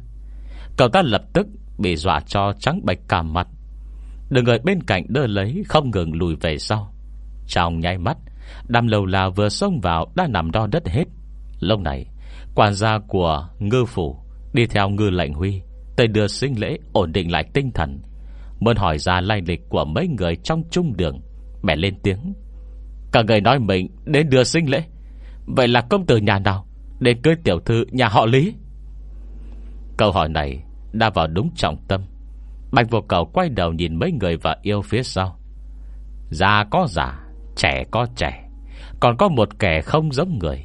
Cậu ta lập tức Bị dọa cho trắng bạch cả mặt. Đừng người bên cạnh đỡ lấy, Không ngừng lùi về sau. Trong nháy mắt Đàm lầu là vừa xông vào Đã nằm đo đất hết. Lúc này, Quản gia của ngư phủ Đi theo ngư lệnh huy, Tới đưa sinh lễ ổn định lại tinh thần. Mơn hỏi ra lai lịch của mấy người trong trung đường Mẹ lên tiếng. Cả người nói mình đến đưa sinh lễ. Vậy là công tử nhà nào Đến cưới tiểu thư nhà họ Lý? Câu hỏi này đã vào đúng trọng tâm. Bạch vô cầu quay đầu nhìn mấy người và yêu phía sau. Già có già, Trẻ có trẻ, Còn có một kẻ không giống người.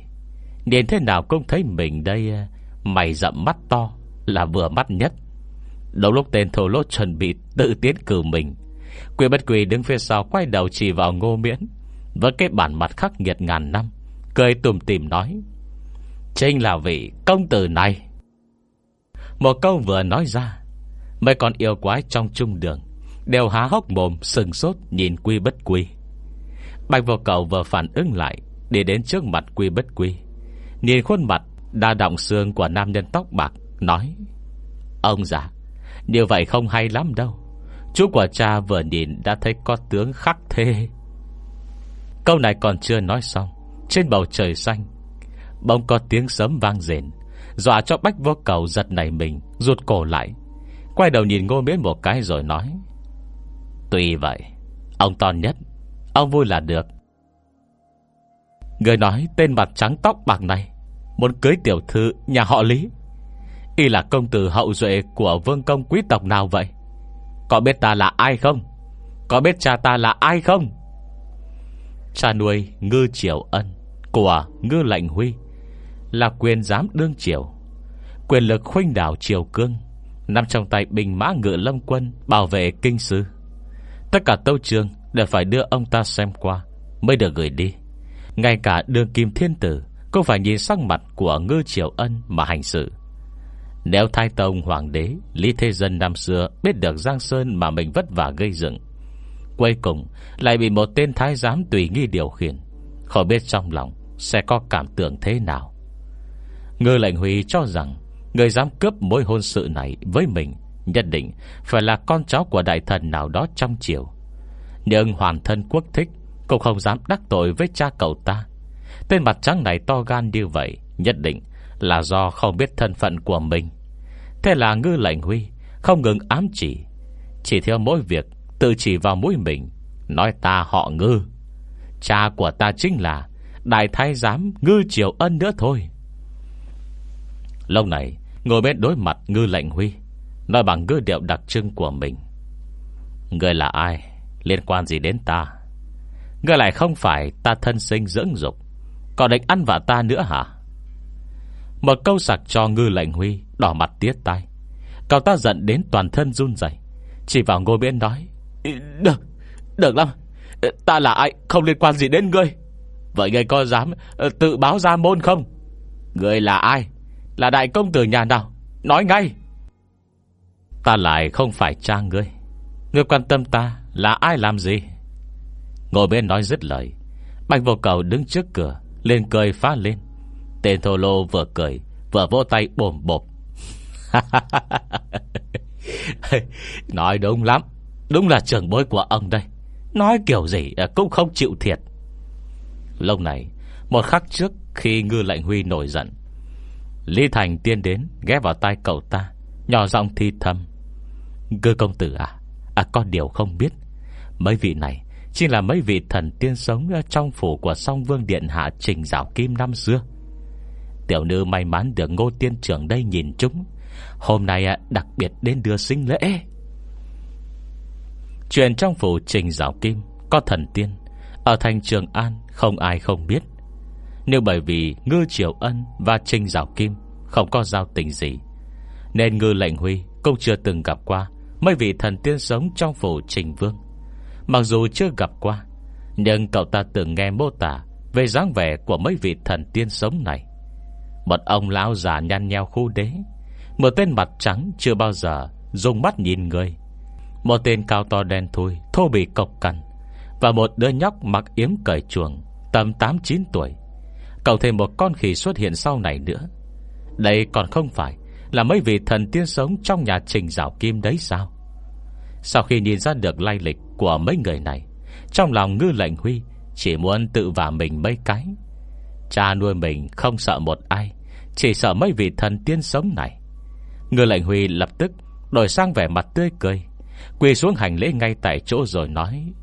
Nhìn thế nào cũng thấy mình đây ờ, Mày rậm mắt to Là vừa mắt nhất. Đầu lúc tên thổ lốt chuẩn bị tự tiến cử mình, Quyền bất quỳ đứng phía sau Quay đầu chỉ vào ngô miễn, Với cái bản mặt khắc nghiệt ngàn năm, Cười tùm tìm nói, Chính là vị công tử này. Một câu vừa nói ra, Mấy con yêu quái trong trung đường Đều há hốc mồm, sừng sốt Nhìn quy bất quy. Bạch vô cầu vừa phản ứng lại, Đi đến trước mặt quy bất quy, Nhìn khuôn mặt đa động xương của nam nhân tóc bạc, Nói, Ông già, Như vậy không hay lắm đâu. Chú của cha vừa nhìn đã thấy có tướng khắc thê. Câu này còn chưa nói xong, Trên bầu trời xanh, Bỗng có tiếng sấm vang rền. Dọa cho bách vô cầu giật này mình, Rụt cổ lại. Quay đầu nhìn ngô miễn một cái rồi nói Tuy vậy, Ông to nhất, Ông vui là được. Người nói tên mặt trắng tóc bạc này, Muốn cưới tiểu thư nhà họ Lý. Y là công tử hậu duệ Của vương công quý tộc nào vậy? Có biết ta là ai không? Có biết cha ta là ai không? Cha nuôi ngư triều ân Của ngư lệnh huy. Là quyền giám đương triều, Quyền lực khuynh đảo triều cương, Nằm trong tay binh mã ngựa lâm quân Bảo vệ kinh sư. Tất cả tâu trường đều phải đưa ông ta xem qua Mới được gửi đi. Ngay cả đường kim thiên tử Cũng phải nhìn sắc mặt của ngư triều ân Mà hành sự. Nếu thái tông hoàng đế, Lý Thế Dân năm xưa Biết được Giang Sơn mà mình vất vả gây dựng, Cuối cùng lại bị một tên thái giám tùy nghi điều khiển, Không biết trong lòng Sẽ có cảm tưởng thế nào. Ngư lệnh Huy cho rằng, Người dám cướp mối hôn sự này với mình, Nhất định phải là con cháu của đại thần nào đó trong triều. Nhưng hoàn thân quốc thích, Cũng không dám đắc tội với cha cậu ta. Tên mặt trắng này to gan như vậy, Nhất định là do không biết thân phận của mình. Thế là ngư lệnh huy Không ngừng ám chỉ Chỉ theo mỗi việc Tự chỉ vào mũi mình, Nói ta họ ngư. Cha của ta chính là Đại thái giám ngư triều ân nữa thôi. Lâu này Ngồi bên đối mặt ngư lệnh huy Nói bằng ngư điệu đặc trưng của mình. Người là ai? Liên quan gì đến ta? Người lại không phải ta thân sinh dưỡng dục Còn định ăn vạ ta nữa hả? Một câu sặc cho ngư lệnh huy Đỏ mặt tiết tay Cậu ta giận đến toàn thân run dậy Chỉ vào ngôi bên nói Được, được lắm. Ta là ai? Không liên quan gì đến ngươi. Vậy ngươi có dám ờ, tự báo ra môn không? Ngươi là ai? Là đại công tử nhà nào? Nói ngay. Ta lại không phải cha ngươi. Ngươi quan tâm ta là ai làm gì? Ngồi bên nói dứt lời, Bạch vô cầu đứng trước cửa, Lên cười phá lên. Tên thô lô vừa cười, Vừa vỗ tay bồm bộp. Nói đúng lắm. Đúng là trưởng bối của ông đây. Nói kiểu gì à, cũng không chịu thiệt. Lâu này, Một khắc trước khi ngư lệnh huy nổi giận Lý Thành tiên đến, Ghé vào tay cậu ta, Nhỏ giọng thi thầm. Cư công tử à À có điều không biết. Mấy vị này Chính là mấy vị thần tiên sống Trong phủ của song vương điện hạ Trình Giảo Kim năm xưa. Tiểu nữ may mắn được ngô tiên trưởng đây nhìn chúng. Hôm nay à, đặc biệt đến đưa sinh lễ. Chuyện trong phủ trình rào kim Có thần tiên, Ở thành Trường An không ai không biết. Nếu bởi vì Ngư Triều Ân và trinh Giảo Kim, Không có giao tình gì. Nên Ngư Lệnh Huy cũng chưa từng gặp qua Mấy vị thần tiên sống trong phủ Trình Vương. Mặc dù chưa gặp qua, Nhưng cậu ta từng nghe mô tả Về dáng vẻ của mấy vị thần tiên sống này. Một ông lão già nhăn nheo khu đế, Một tên mặt trắng chưa bao giờ Dùng mắt nhìn người, Một tên cao to đen thui, Thô bị cộc cằn, Và một đứa nhóc mặc yếm cởi chuồng, Tầm 8-9 tuổi cầu thêm một con khỉ xuất hiện sau này nữa. Đây còn không phải Là mấy vị thần tiên sống Trong nhà trình rào kim đấy sao? Sau khi nhìn ra được lai lịch Của mấy người này, Trong lòng ngư lệnh huy Chỉ muốn tự vả mình mấy cái. Cha nuôi mình không sợ một ai, Chỉ sợ mấy vị thần tiên sống này. Ngư lệnh huy lập tức Đổi sang vẻ mặt tươi cười, Quỳ xuống hành lễ ngay tại chỗ rồi nói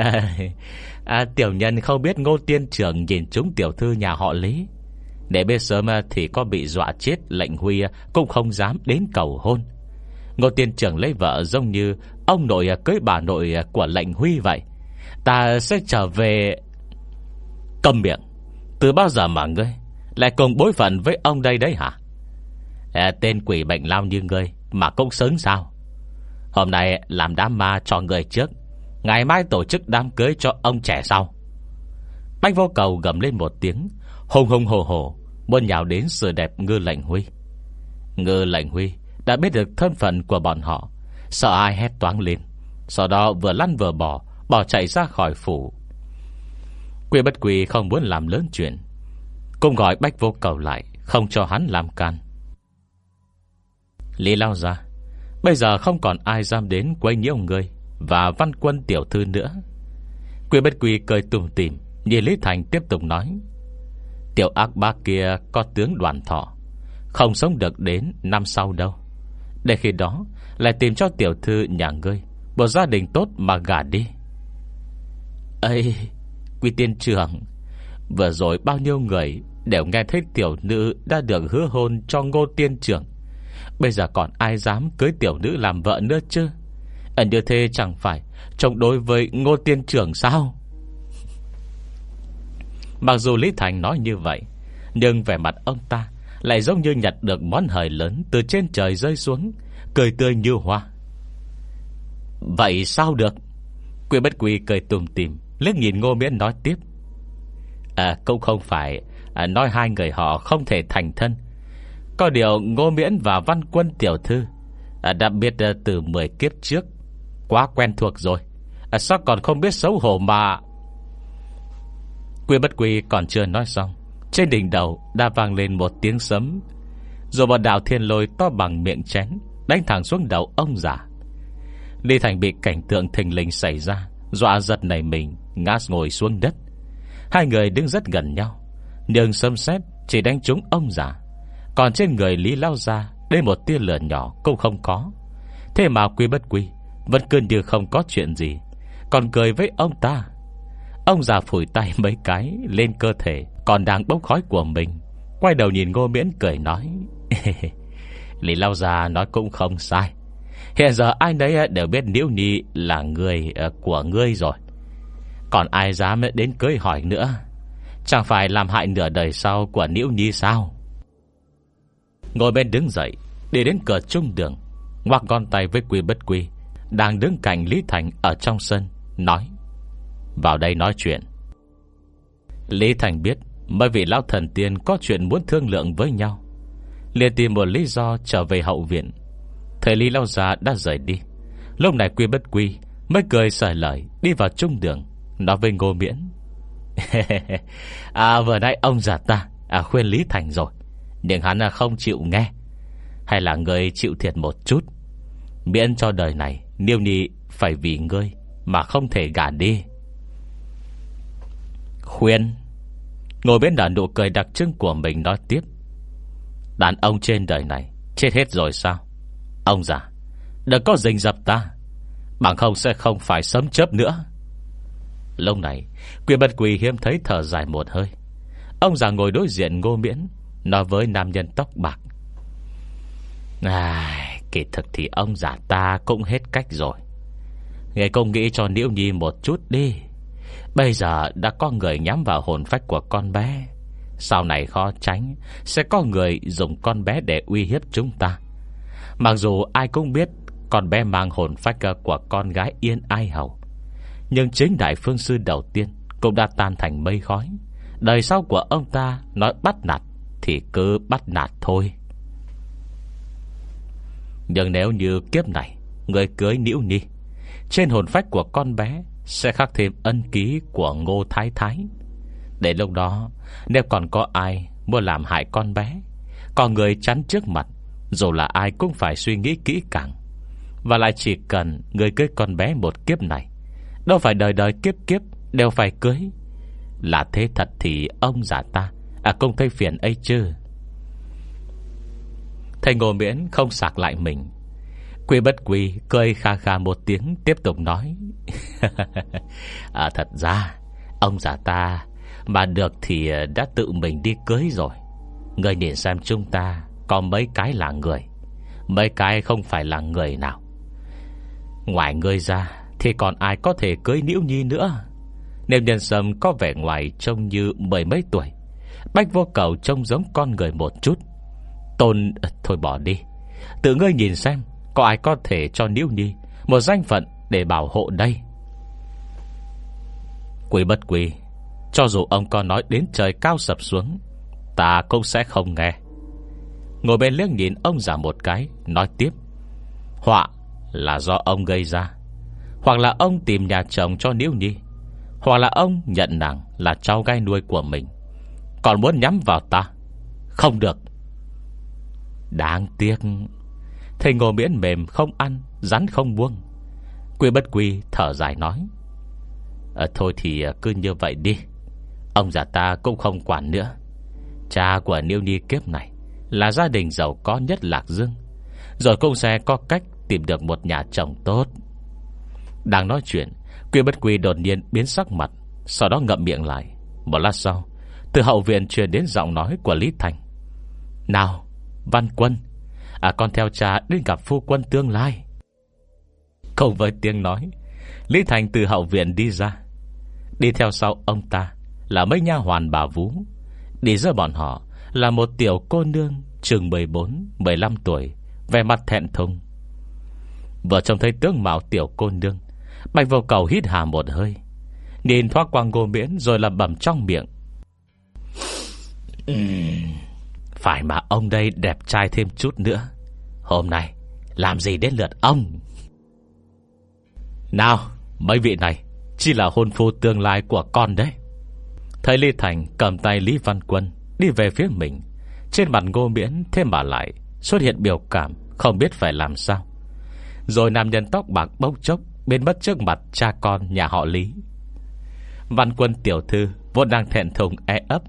à, à, Tiểu nhân không biết ngô tiên trưởng Nhìn chúng tiểu thư nhà họ Lý. Để biết sớm à, thì có bị dọa chết Lệnh Huy à, cũng không dám đến cầu hôn. Ngô tiên trưởng lấy vợ Giống như ông nội à, cưới bà nội Của lệnh Huy vậy. Ta sẽ trở về Cầm miệng. Từ bao giờ mà ngươi Lại cùng bối phận với ông đây đấy hả? À, Tên quỷ bệnh lao như ngươi Mà cũng sớm sao? Hôm nay làm đám ma cho người trước Ngày mai tổ chức đám cưới cho ông trẻ sau. Bách vô cầu gầm lên một tiếng, Hùng hùng hồ hồ, Muốn nhào đến sự đẹp ngư lệnh huy. Ngư lệnh huy Đã biết được thân phận của bọn họ, Sợ ai hét toáng lên, Sau đó vừa lăn vừa bỏ Bỏ chạy ra khỏi phủ. Quy bất quỳ không muốn làm lớn chuyện, Cũng gọi bách vô cầu lại, Không cho hắn làm can. Lý lao ra Bây giờ không còn ai dám đến quay nhiễu người và văn quân tiểu thư nữa. Quy bất quy cười tùm tìm Nhìn Lý Thành tiếp tục nói, Tiểu ác ba kia có tướng đoàn thọ, Không sống được đến năm sau đâu. Để khi đó Lại tìm cho tiểu thư nhà ngươi, Một gia đình tốt mà gả đi. Ây, Quy tiên trưởng Vừa rồi bao nhiêu người Đều nghe thấy tiểu nữ đã được hứa hôn cho ngô tiên trưởng Bây giờ còn ai dám cưới tiểu nữ làm vợ nữa chứ? Anh như thế chẳng phải Chống đối với ngô tiên trưởng sao? Mặc dù Lý Thành nói như vậy Nhưng vẻ mặt ông ta Lại giống như nhặt được món hời lớn Từ trên trời rơi xuống Cười tươi như hoa. Vậy sao được? Quy bất quy cười tùm tìm Liếc nhìn ngô miễn nói tiếp. À cũng không phải à, Nói hai người họ không thể thành thân. Có điều Ngô Miễn và Văn Quân Tiểu Thư à, Đặc biệt à, từ 10 kiếp trước Quá quen thuộc rồi. À, Sao còn không biết xấu hổ mà? Quy bất quy còn chưa nói xong Trên đỉnh đầu đã vang lên một tiếng sấm. Rồi một đạo thiên lôi to bằng miệng chén Đánh thẳng xuống đầu ông già. Lý Thành bị cảnh tượng thình lình xảy ra Dọa giật này mình Ngã ngồi xuống đất. Hai người đứng rất gần nhau Nhưng sâm sét chỉ đánh trúng ông già. Còn trên người Lý Lao ra Đây một tia lửa nhỏ cũng không có. Thế mà quy bất quy vẫn cứ như không có chuyện gì. Còn cười với ông ta. Ông già phủi tay mấy cái Lên cơ thể, còn đang bốc khói của mình. Quay đầu nhìn ngô miễn cười nói, Lý Lao Già nói cũng không sai. Hiện giờ ai nấy đều biết Niễu Nhi là người ờ, của ngươi rồi. Còn ai dám đến cưới hỏi nữa? Chẳng phải làm hại nửa đời sau của Niễu Nhi sao? Ngồi bên đứng dậy, Đi đến cửa trung đường Ngoặc con tay với quy bất quy. Đang đứng cạnh Lý Thành ở trong sân Nói Vào đây nói chuyện. Lý Thành biết Mấy vị lão thần tiên có chuyện muốn thương lượng với nhau liền tìm một lý do trở về hậu viện. Thầy Lý Lao Gia đã rời đi. Lúc này quy bất quy Mới cười sởi lời đi vào trung đường Nói với Ngô Miễn À vừa nãy ông già ta à, Khuyên Lý Thành rồi nhưng hắn không chịu nghe Hay là người chịu thiệt một chút. Miễn cho đời này Niêu nị phải vì ngươi Mà không thể gả đi. Khuyên, Ngồi bên nở nụ cười đặc trưng của mình nói tiếp. Đàn ông trên đời này Chết hết rồi sao? Ông già, Đừng có rình dập ta. Bằng không sẽ không phải sớm chớp nữa. Lúc này, Quyền bật quỳ hiếm thấy thở dài một hơi. Ông già ngồi đối diện ngô miễn, Nói với nam nhân tóc bạc. À Kỳ thực thì ông già ta cũng hết cách rồi. Nghe công nghĩ cho Niễu Nhi một chút đi. Bây giờ đã có người nhắm vào hồn phách của con bé. Sau này khó tránh, Sẽ có người dùng con bé để uy hiếp chúng ta. Mặc dù ai cũng biết Con bé mang hồn phách của con gái Yên Ai Hầu, Nhưng chính Đại Phương Sư đầu tiên Cũng đã tan thành mây khói. Đời sau của ông ta nói bắt nạt Thì cứ bắt nạt thôi. Nhưng nếu như kiếp này, Người cưới Nữ Ni, Trên hồn phách của con bé Sẽ khắc thêm ân ký của Ngô Thái Thái. Để lúc đó, Nếu còn có ai Muốn làm hại con bé Còn người chắn trước mặt, Dù là ai cũng phải suy nghĩ kỹ càng. Và lại chỉ cần Người cưới con bé một kiếp này, Đâu phải đời đời kiếp kiếp Đều phải cưới. Là thế thật thì ông già ta À không thấy phiền ấy chứ. Thầy ngô miễn không sạc lại mình. Quy bất quy cười kha kha một tiếng Tiếp tục nói à, Thật ra Ông già ta Mà được thì đã tự mình đi cưới rồi. Người nhìn xem chúng ta Có mấy cái là người Mấy cái không phải là người nào. Ngoài người ra Thì còn ai có thể cưới Niễu Nhi nữa? Nếu nhân sâm có vẻ ngoài Trông như mười mấy tuổi. Bách vô cầu trông giống con người một chút. Tôn ờ, Thôi bỏ đi. Tự ngươi nhìn xem, Có ai có thể cho Niễu Nhi Một danh phận để bảo hộ đây? Quỷ bất quỷ, Cho dù ông có nói đến trời cao sập xuống, Ta cũng sẽ không nghe. Ngồi bên liếc nhìn ông giả một cái, Nói tiếp. Họa là do ông gây ra. Hoặc là ông tìm nhà chồng cho Niễu Nhi Hoặc là ông nhận nàng Là cháu gai nuôi của mình. Còn muốn nhắm vào ta? Không được. Đáng tiếc. Thầy ngồi miễn mềm không ăn Rắn không buông. Quy bất quy thở dài nói à, Thôi thì ờ, cứ như vậy đi. Ông già ta cũng không quản nữa. Cha của Niêu Ni kiếp này Là gia đình giàu có nhất Lạc Dương Rồi cũng sẽ có cách Tìm được một nhà chồng tốt. Đang nói chuyện Quy bất quy đột nhiên biến sắc mặt Sau đó ngậm miệng lại. Một lát sau Từ hậu viện truyền đến giọng nói của Lý Thành. Nào Văn quân. À con theo cha đến gặp phu quân tương lai. Không với tiếng nói, Lý Thành từ hậu viện đi ra. Đi theo sau ông ta Là mấy nha hoàn bà vũ. Đi giữa bọn họ Là một tiểu cô nương Chừng 14-15 tuổi Về mặt thẹn thùng. Vợ trông thấy tướng mạo tiểu cô nương, Bạch vô cầu hít hà một hơi. Nhìn thoát quang ngô miễn Rồi là bẩm trong miệng. Ừ. Phải mà ông đây đẹp trai thêm chút nữa. Hôm nay, Làm gì đến lượt ông? Nào, Mấy vị này, Chỉ là hôn phu tương lai của con đấy. Thầy Lý Thành cầm tay Lý Văn Quân Đi về phía mình. Trên mặt ngô miễn thêm mà lại Xuất hiện biểu cảm Không biết phải làm sao. Rồi nam nhân tóc bạc bốc chốc Bên mất trước mặt cha con nhà họ Lý. Văn quân tiểu thư Vốn đang thẹn thùng e ấp.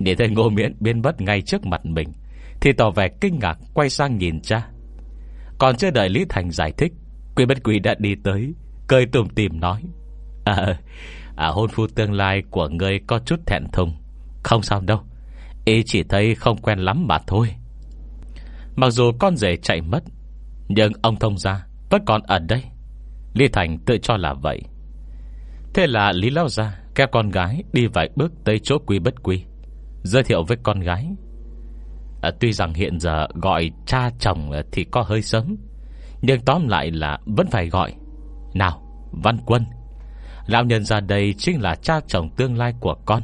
Nhìn thấy ngô miễn biến mất ngay trước mặt mình Thì tỏ vẻ kinh ngạc Quay sang nhìn cha. Còn chưa đợi Lý Thành giải thích Quý bất Quý đã đi tới Cười tùm tìm nói. À, à hôn phu tương lai của ngươi có chút thẹn thùng. Không sao đâu Ý chỉ thấy không quen lắm mà thôi. Mặc dù con rể chạy mất Nhưng ông thông gia Vẫn còn ở đây. Lý Thành tự cho là vậy. Thế là Lý Lao Gia Kéo con gái đi vài bước tới chỗ Quý bất Quý." Giới thiệu với con gái. À, Tuy rằng hiện giờ gọi cha chồng à, thì có hơi sớm Nhưng tóm lại là vẫn phải gọi. Nào Văn Quân Lão nhân ra đây chính là cha chồng tương lai của con.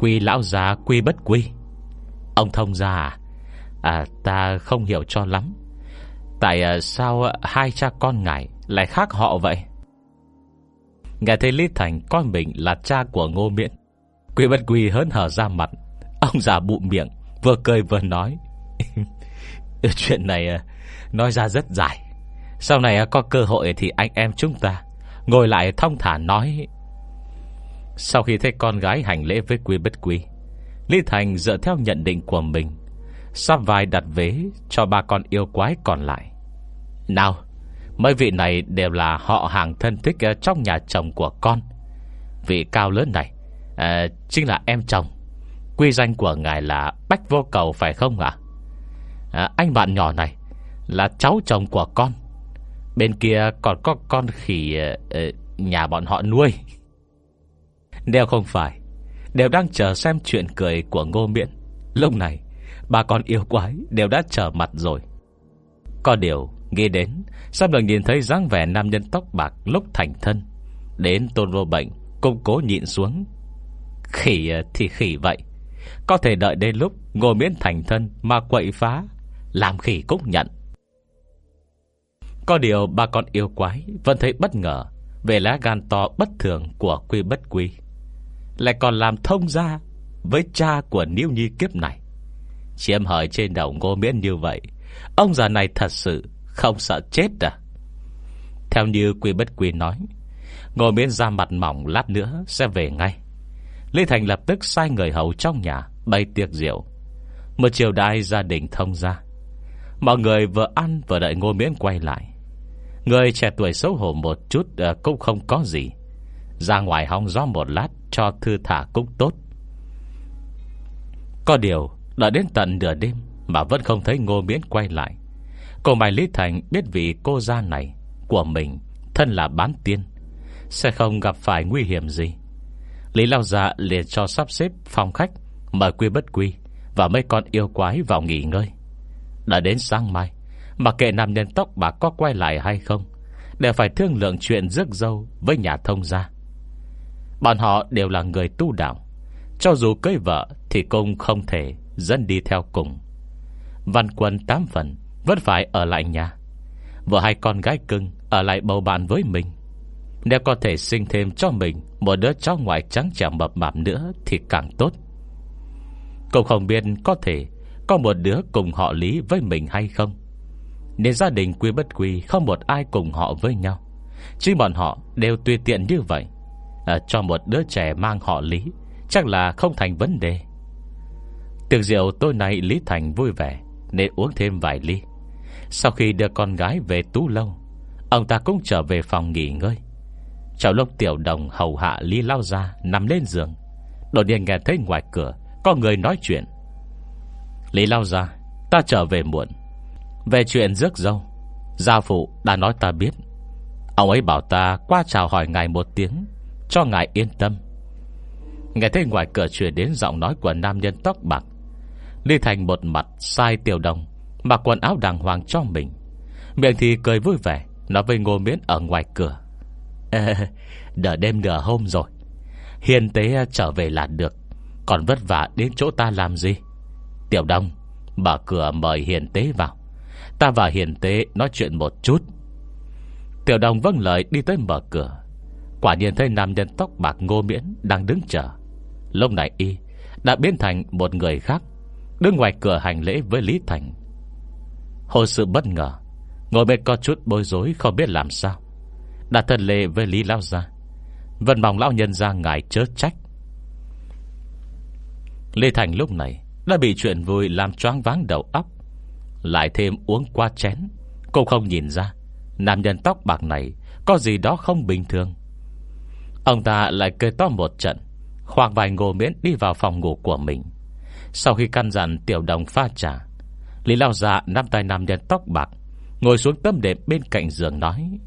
Quy lão già quy bất quy? Ông thông gia à, à Ta không hiểu cho lắm. Tại à, sao hai cha con ngài Lại khác họ vậy? Nghe thấy Lý Thành Coi mình là cha của Ngô Miễn. Quý bất quy hớn hở ra mặt. Ông già bụng miệng, Vừa cười vừa nói. Chuyện này à, nói ra rất dài. Sau này à, có cơ hội Thì anh em chúng ta Ngồi lại thông thả nói. Sau khi thấy con gái hành lễ với quy bất quy, Lý Thành dựa theo nhận định của mình Sắp vai đặt vế Cho ba con yêu quái còn lại. Nào, Mấy vị này đều là họ hàng thân thích à, Trong nhà chồng của con. Vị cao lớn này à, Chính là em chồng. Quy danh của ngài là Bách Vô Cầu phải không ạ? À, Anh bạn nhỏ này Là cháu chồng của con. Bên kia còn có con khỉ ờ, Nhà bọn họ nuôi. Nếu không phải Đều đang chờ xem chuyện cười của Ngô Miễn. Lúc này Bà con yêu quái đều đã trở mặt rồi. Có điều Nghĩ đến Sắp lần nhìn thấy dáng vẻ nam nhân tóc bạc lúc thành thân? Đến tôn vô bệnh Công cố nhịn xuống Khỉ ờ, thì khỉ vậy. Có thể đợi đến lúc ngồi miễn thành thân Mà quậy phá, Làm khỉ cũng nhận. Có điều ba con yêu quái Vẫn thấy bất ngờ Về lá gan to bất thường của quy bất quy. Lại còn làm thông ra Với cha của Niêu Nhi kiếp này. Chiếm hời trên đầu ngô miễn như vậy, Ông già này thật sự Không sợ chết à. Theo như quy bất quy nói, Ngô miễn ra mặt mỏng lát nữa Sẽ về ngay. Lê Thành lập tức sai người hầu trong nhà, Bày tiệc rượu. Một chiều đai gia đình thông ra Mọi người vừa ăn vừa đợi ngô miễn quay lại. Người trẻ tuổi xấu hổ một chút ờ, Cũng không có gì. Ra ngoài hóng gió một lát, Cho thư thả cũng tốt. Có điều đã đến tận nửa đêm Mà vẫn không thấy ngô miễn quay lại. Cô Mai Lý Thành biết vì cô gia này Của mình Thân là bán tiên, Sẽ không gặp phải nguy hiểm gì. Lý Lao Dạ liền cho sắp xếp phòng khách, Mời quy bất quy Và mấy con yêu quái vào nghỉ ngơi. Đã đến sáng mai, Mà kệ nam nhân tóc bạc có quay lại hay không, Đều phải thương lượng chuyện rước dâu Với nhà thông gia. Bọn họ đều là người tu đạo, Cho dù cưới vợ Thì cũng không thể dẫn đi theo cùng. Văn quân tám phần Vẫn phải ở lại nhà, Vợ hai con gái cưng Ở lại bầu bạn với mình. Nếu có thể sinh thêm cho mình Một đứa cháu ngoại trắng trẻ mập mạp nữa Thì càng tốt. Cậu không biết có thể Có một đứa cùng họ lý với mình hay không. Nên gia đình quy bất quy Không một ai cùng họ với nhau. Chứ bọn họ đều tùy tiện như vậy. À, Cho một đứa trẻ mang họ lý Chắc là không thành vấn đề. Tiệc rượu tối nay Lý Thành vui vẻ Nên uống thêm vài ly. Sau khi đưa con gái về tú lâu Ông ta cũng trở về phòng nghỉ ngơi. Trong lúc tiểu đồng hầu hạ Lý lao ra Nằm lên giường. Đột nhiên nghe thấy ngoài cửa, Có người nói chuyện. Lý lao ra Ta trở về muộn. Về chuyện rước dâu, Gia phụ đã nói ta biết. Ông ấy bảo ta qua chào hỏi ngài một tiếng, Cho ngài yên tâm. Nghe thấy ngoài cửa truyền đến giọng nói của nam nhân tóc bạc. Lý Thành một mặt sai tiểu đồng, Mặc quần áo đàng hoàng cho mình. Miệng thì cười vui vẻ, Nói với ngô miễn ở ngoài cửa. Ê, Đợi đêm nửa hôm rồi. Hiền tế trở về là được Còn vất vả đến chỗ ta làm gì? Tiểu đông Mở cửa mời hiền tế vào. Ta và hiền tế nói chuyện một chút. Tiểu Đông vâng lời đi tới mở cửa. Quả nhiên thấy nam nhân tóc bạc ngô miễn Đang đứng chờ. Lúc này y Đã biến thành một người khác Đứng ngoài cửa hành lễ với Lý Thành. Hồ sự bất ngờ Ngồi bên có chút bối rối không biết làm sao. Đã thân lệ với Lý Lao Gia. Vân mong lão nhân ra ngài chớ trách. Lê Thành lúc này Đã bị chuyện vui làm choáng váng đầu óc. Lại thêm uống qua chén, Cô không nhìn ra Nam nhân tóc bạc này Có gì đó không bình thường. Ông ta lại cười to một trận Khoảng vài ngô miễn đi vào phòng ngủ của mình. Sau khi căn dặn tiểu đồng pha trà, Lý Lao Dạ nắm tay nam nhân tóc bạc, Ngồi xuống tấm đệm bên cạnh giường nói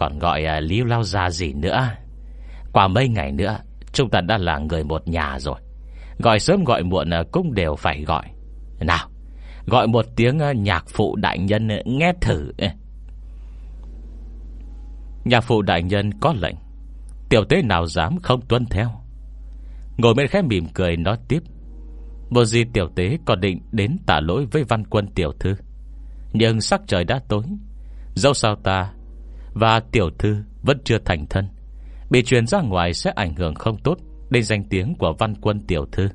còn gọi à, liêu Lao Gia gì nữa? Qua mấy ngày nữa, Chúng ta đã là người một nhà rồi. Gọi sớm gọi muộn à, cũng đều phải gọi. Nào, Gọi một tiếng à, nhạc phụ đại nhân nghe thử. Ừ. Nhạc phụ đại nhân có lệnh, Tiểu tế nào dám không tuân theo? Ngồi bên khẽ mỉm cười nói tiếp, một gì tiểu tế còn định đến tả lỗi với văn quân tiểu thư? Nhưng sắc trời đã tối, Dẫu sao ta và tiểu thư vẫn chưa thành thân. Bị truyền ra ngoài sẽ ảnh hưởng không tốt Đến danh tiếng của văn quân tiểu thư.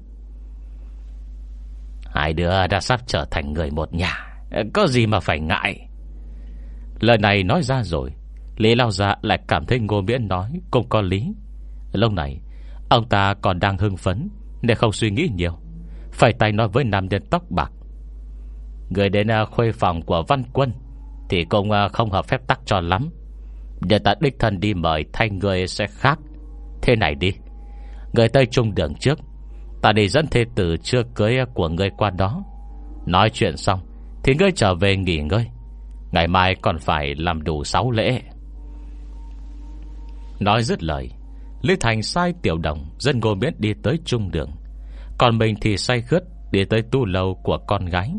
Hai đứa đã sắp trở thành người một nhà, Có gì mà phải ngại? Lời này nói ra rồi, Lý Lao Dạ lại cảm thấy Ngô Miễn nói Cũng có lý. Lúc này, Ông ta còn đang hưng phấn Để không suy nghĩ nhiều phải tay nói với nam nhân tóc bạc. Người đến à, khuê phòng của văn quân Thì cũng à, không hợp phép tắc cho lắm. Để ta đích thân đi mời Thay người sẽ khác. Thế này đi. Người Tây Trung đường trước. Ta đi dẫn thê tử chưa cưới của ngươi qua đó. Nói chuyện xong, Thì ngươi trở về nghỉ ngơi. Ngày mai còn phải làm đủ 6 lễ. Nói dứt lời, Lý Thành sai tiểu đồng Dân ngô miễn đi tới trung đường. Còn mình thì say khướt Đi tới tu lâu của con gái.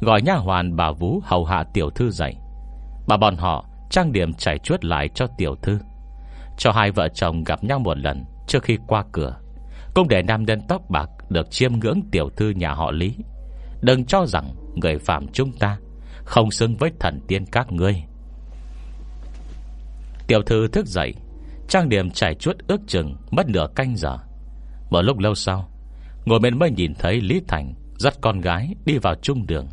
Gọi nha hoàn bà Vũ hầu hạ tiểu thư dậy Bà bọn họ trang điểm chảy chuốt lại cho tiểu thư. Cho hai vợ chồng gặp nhau một lần Trước khi qua cửa, Cũng để nam nhân tóc bạc Được chiêm ngưỡng tiểu thư nhà họ Lý. Đừng cho rằng người phạm chúng ta Không xứng với thần tiên các ngươi. Tiểu thư thức dậy, Trang điểm chảy chuốt ước chừng Mất nửa canh giờ. Một lúc lâu sau Ngồi bên mới nhìn thấy Lý Thành Dắt con gái đi vào trung đường.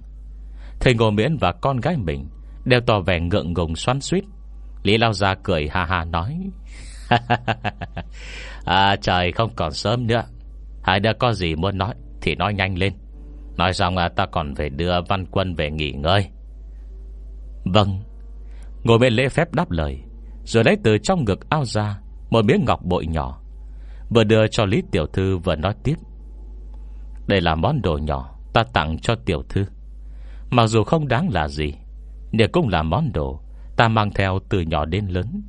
Thầy Ngô Miễn và con gái mình Đều tỏ vẻ ngượng ngùng xoắn suýt Lý Lao Gia cười ha ha nói. À trời không còn sớm nữa. Hai đứa có gì muốn nói Thì nói nhanh lên. Nói xong là ta còn phải đưa văn quân về nghỉ ngơi. Vâng. Ngồi bên lễ phép đáp lời, Rồi lấy từ trong ngực ao ra Một miếng ngọc bội nhỏ, Vừa đưa cho Lý Tiểu Thư vừa nói tiếp. Đây là món đồ nhỏ, Ta tặng cho Tiểu Thư. Mặc dù không đáng là gì nhưng cũng là món đồ Ta mang theo từ nhỏ đến lớn.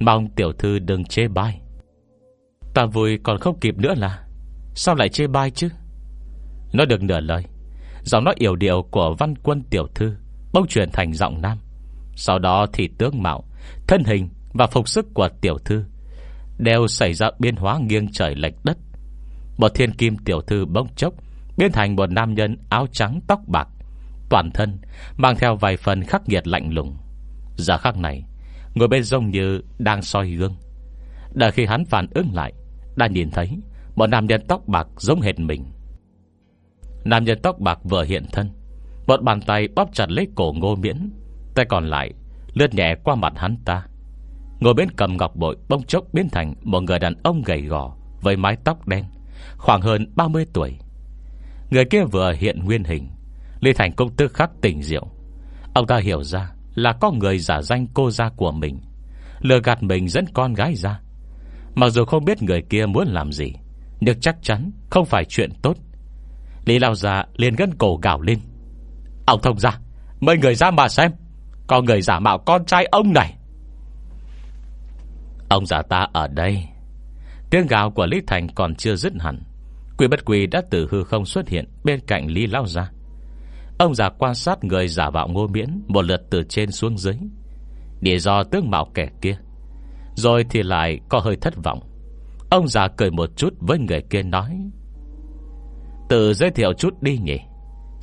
Mong Tiểu Thư đừng chê bai. Ta vui còn không kịp nữa là, Sao lại chê bai chứ? Nói được nửa lời, Giọng nói yểu điệu của văn quân tiểu thư Bông chuyển thành giọng nam. Sau đó thì tướng mạo, Thân hình và phục sức của tiểu thư Đều xảy ra biến hóa nghiêng trời lệch đất. Một thiên kim tiểu thư bỗng chốc Biến thành một nam nhân áo trắng tóc bạc Toàn thân, Mang theo vài phần khắc nghiệt lạnh lùng. Giờ khắc này, Người bên rông như đang soi gương. Đợi khi hắn phản ứng lại, Đã nhìn thấy Một nam nhân tóc bạc giống hệt mình. Nam nhân tóc bạc vừa hiện thân, Một bàn tay bóp chặt lấy cổ ngô miễn, Tay còn lại Lướt nhẹ qua mặt hắn ta. Ngồi bên cầm ngọc bội bông chốc biến thành Một người đàn ông gầy gò Với mái tóc đen, Khoảng hơn 30 tuổi. Người kia vừa hiện nguyên hình Lê Thành công tư khắc tỉnh diệu Ông ta hiểu ra là có người giả danh cô gia của mình. Lừa gạt mình dẫn con gái ra. Mặc dù không biết người kia muốn làm gì, Nhưng chắc chắn không phải chuyện tốt. Lý Lao Gia liền gân cổ gào lên. Ông thông ra Mời người ra mà xem, Có người giả mạo con trai ông này. Ông giả ta ở đây. Tiếng gào của Lý Thành còn chưa dứt hẳn. Quỷ bất quỷ đã từ hư không xuất hiện Bên cạnh Lý Lao Gia. Ông già quan sát người giả vạo ngô miễn Một lượt từ trên xuống dưới. Để do tướng mạo kẻ kia. Rồi thì lại có hơi thất vọng. Ông già cười một chút với người kia nói, Tự giới thiệu chút đi nhỉ.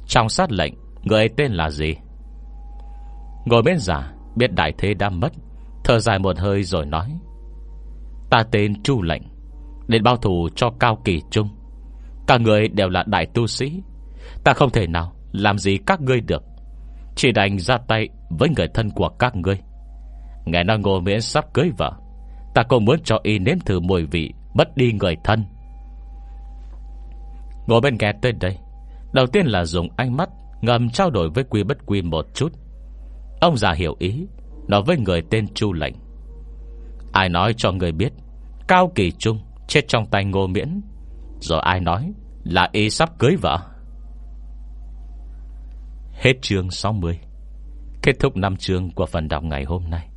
Trong sát lệnh, Người tên là gì? Ngồi bên giả Biết đại thế đã mất, Thở dài một hơi rồi nói, Ta tên Chu lệnh, Đến bao thù cho Cao Kỳ Trung. Cả người đều là đại tu sĩ. Ta không thể nào làm gì các ngươi được? Chỉ đành ra tay Với người thân của các ngươi. Nghe nói ngô miễn sắp cưới vợ. Ta cũng muốn cho y nếm thử mùi vị bất đi người thân. Ngồi bên nghe tới đây. Đầu tiên là dùng ánh mắt Ngầm trao đổi với quy bất quy một chút. Ông già hiểu ý, Nói với người tên Chu lệnh. Ai nói cho người biết, Cao Kỳ Trung chết trong tay ngô miễn? Rồi ai nói Là y sắp cưới vợ? Hết chương 60 Kết thúc năm chương của phần đọc ngày hôm nay.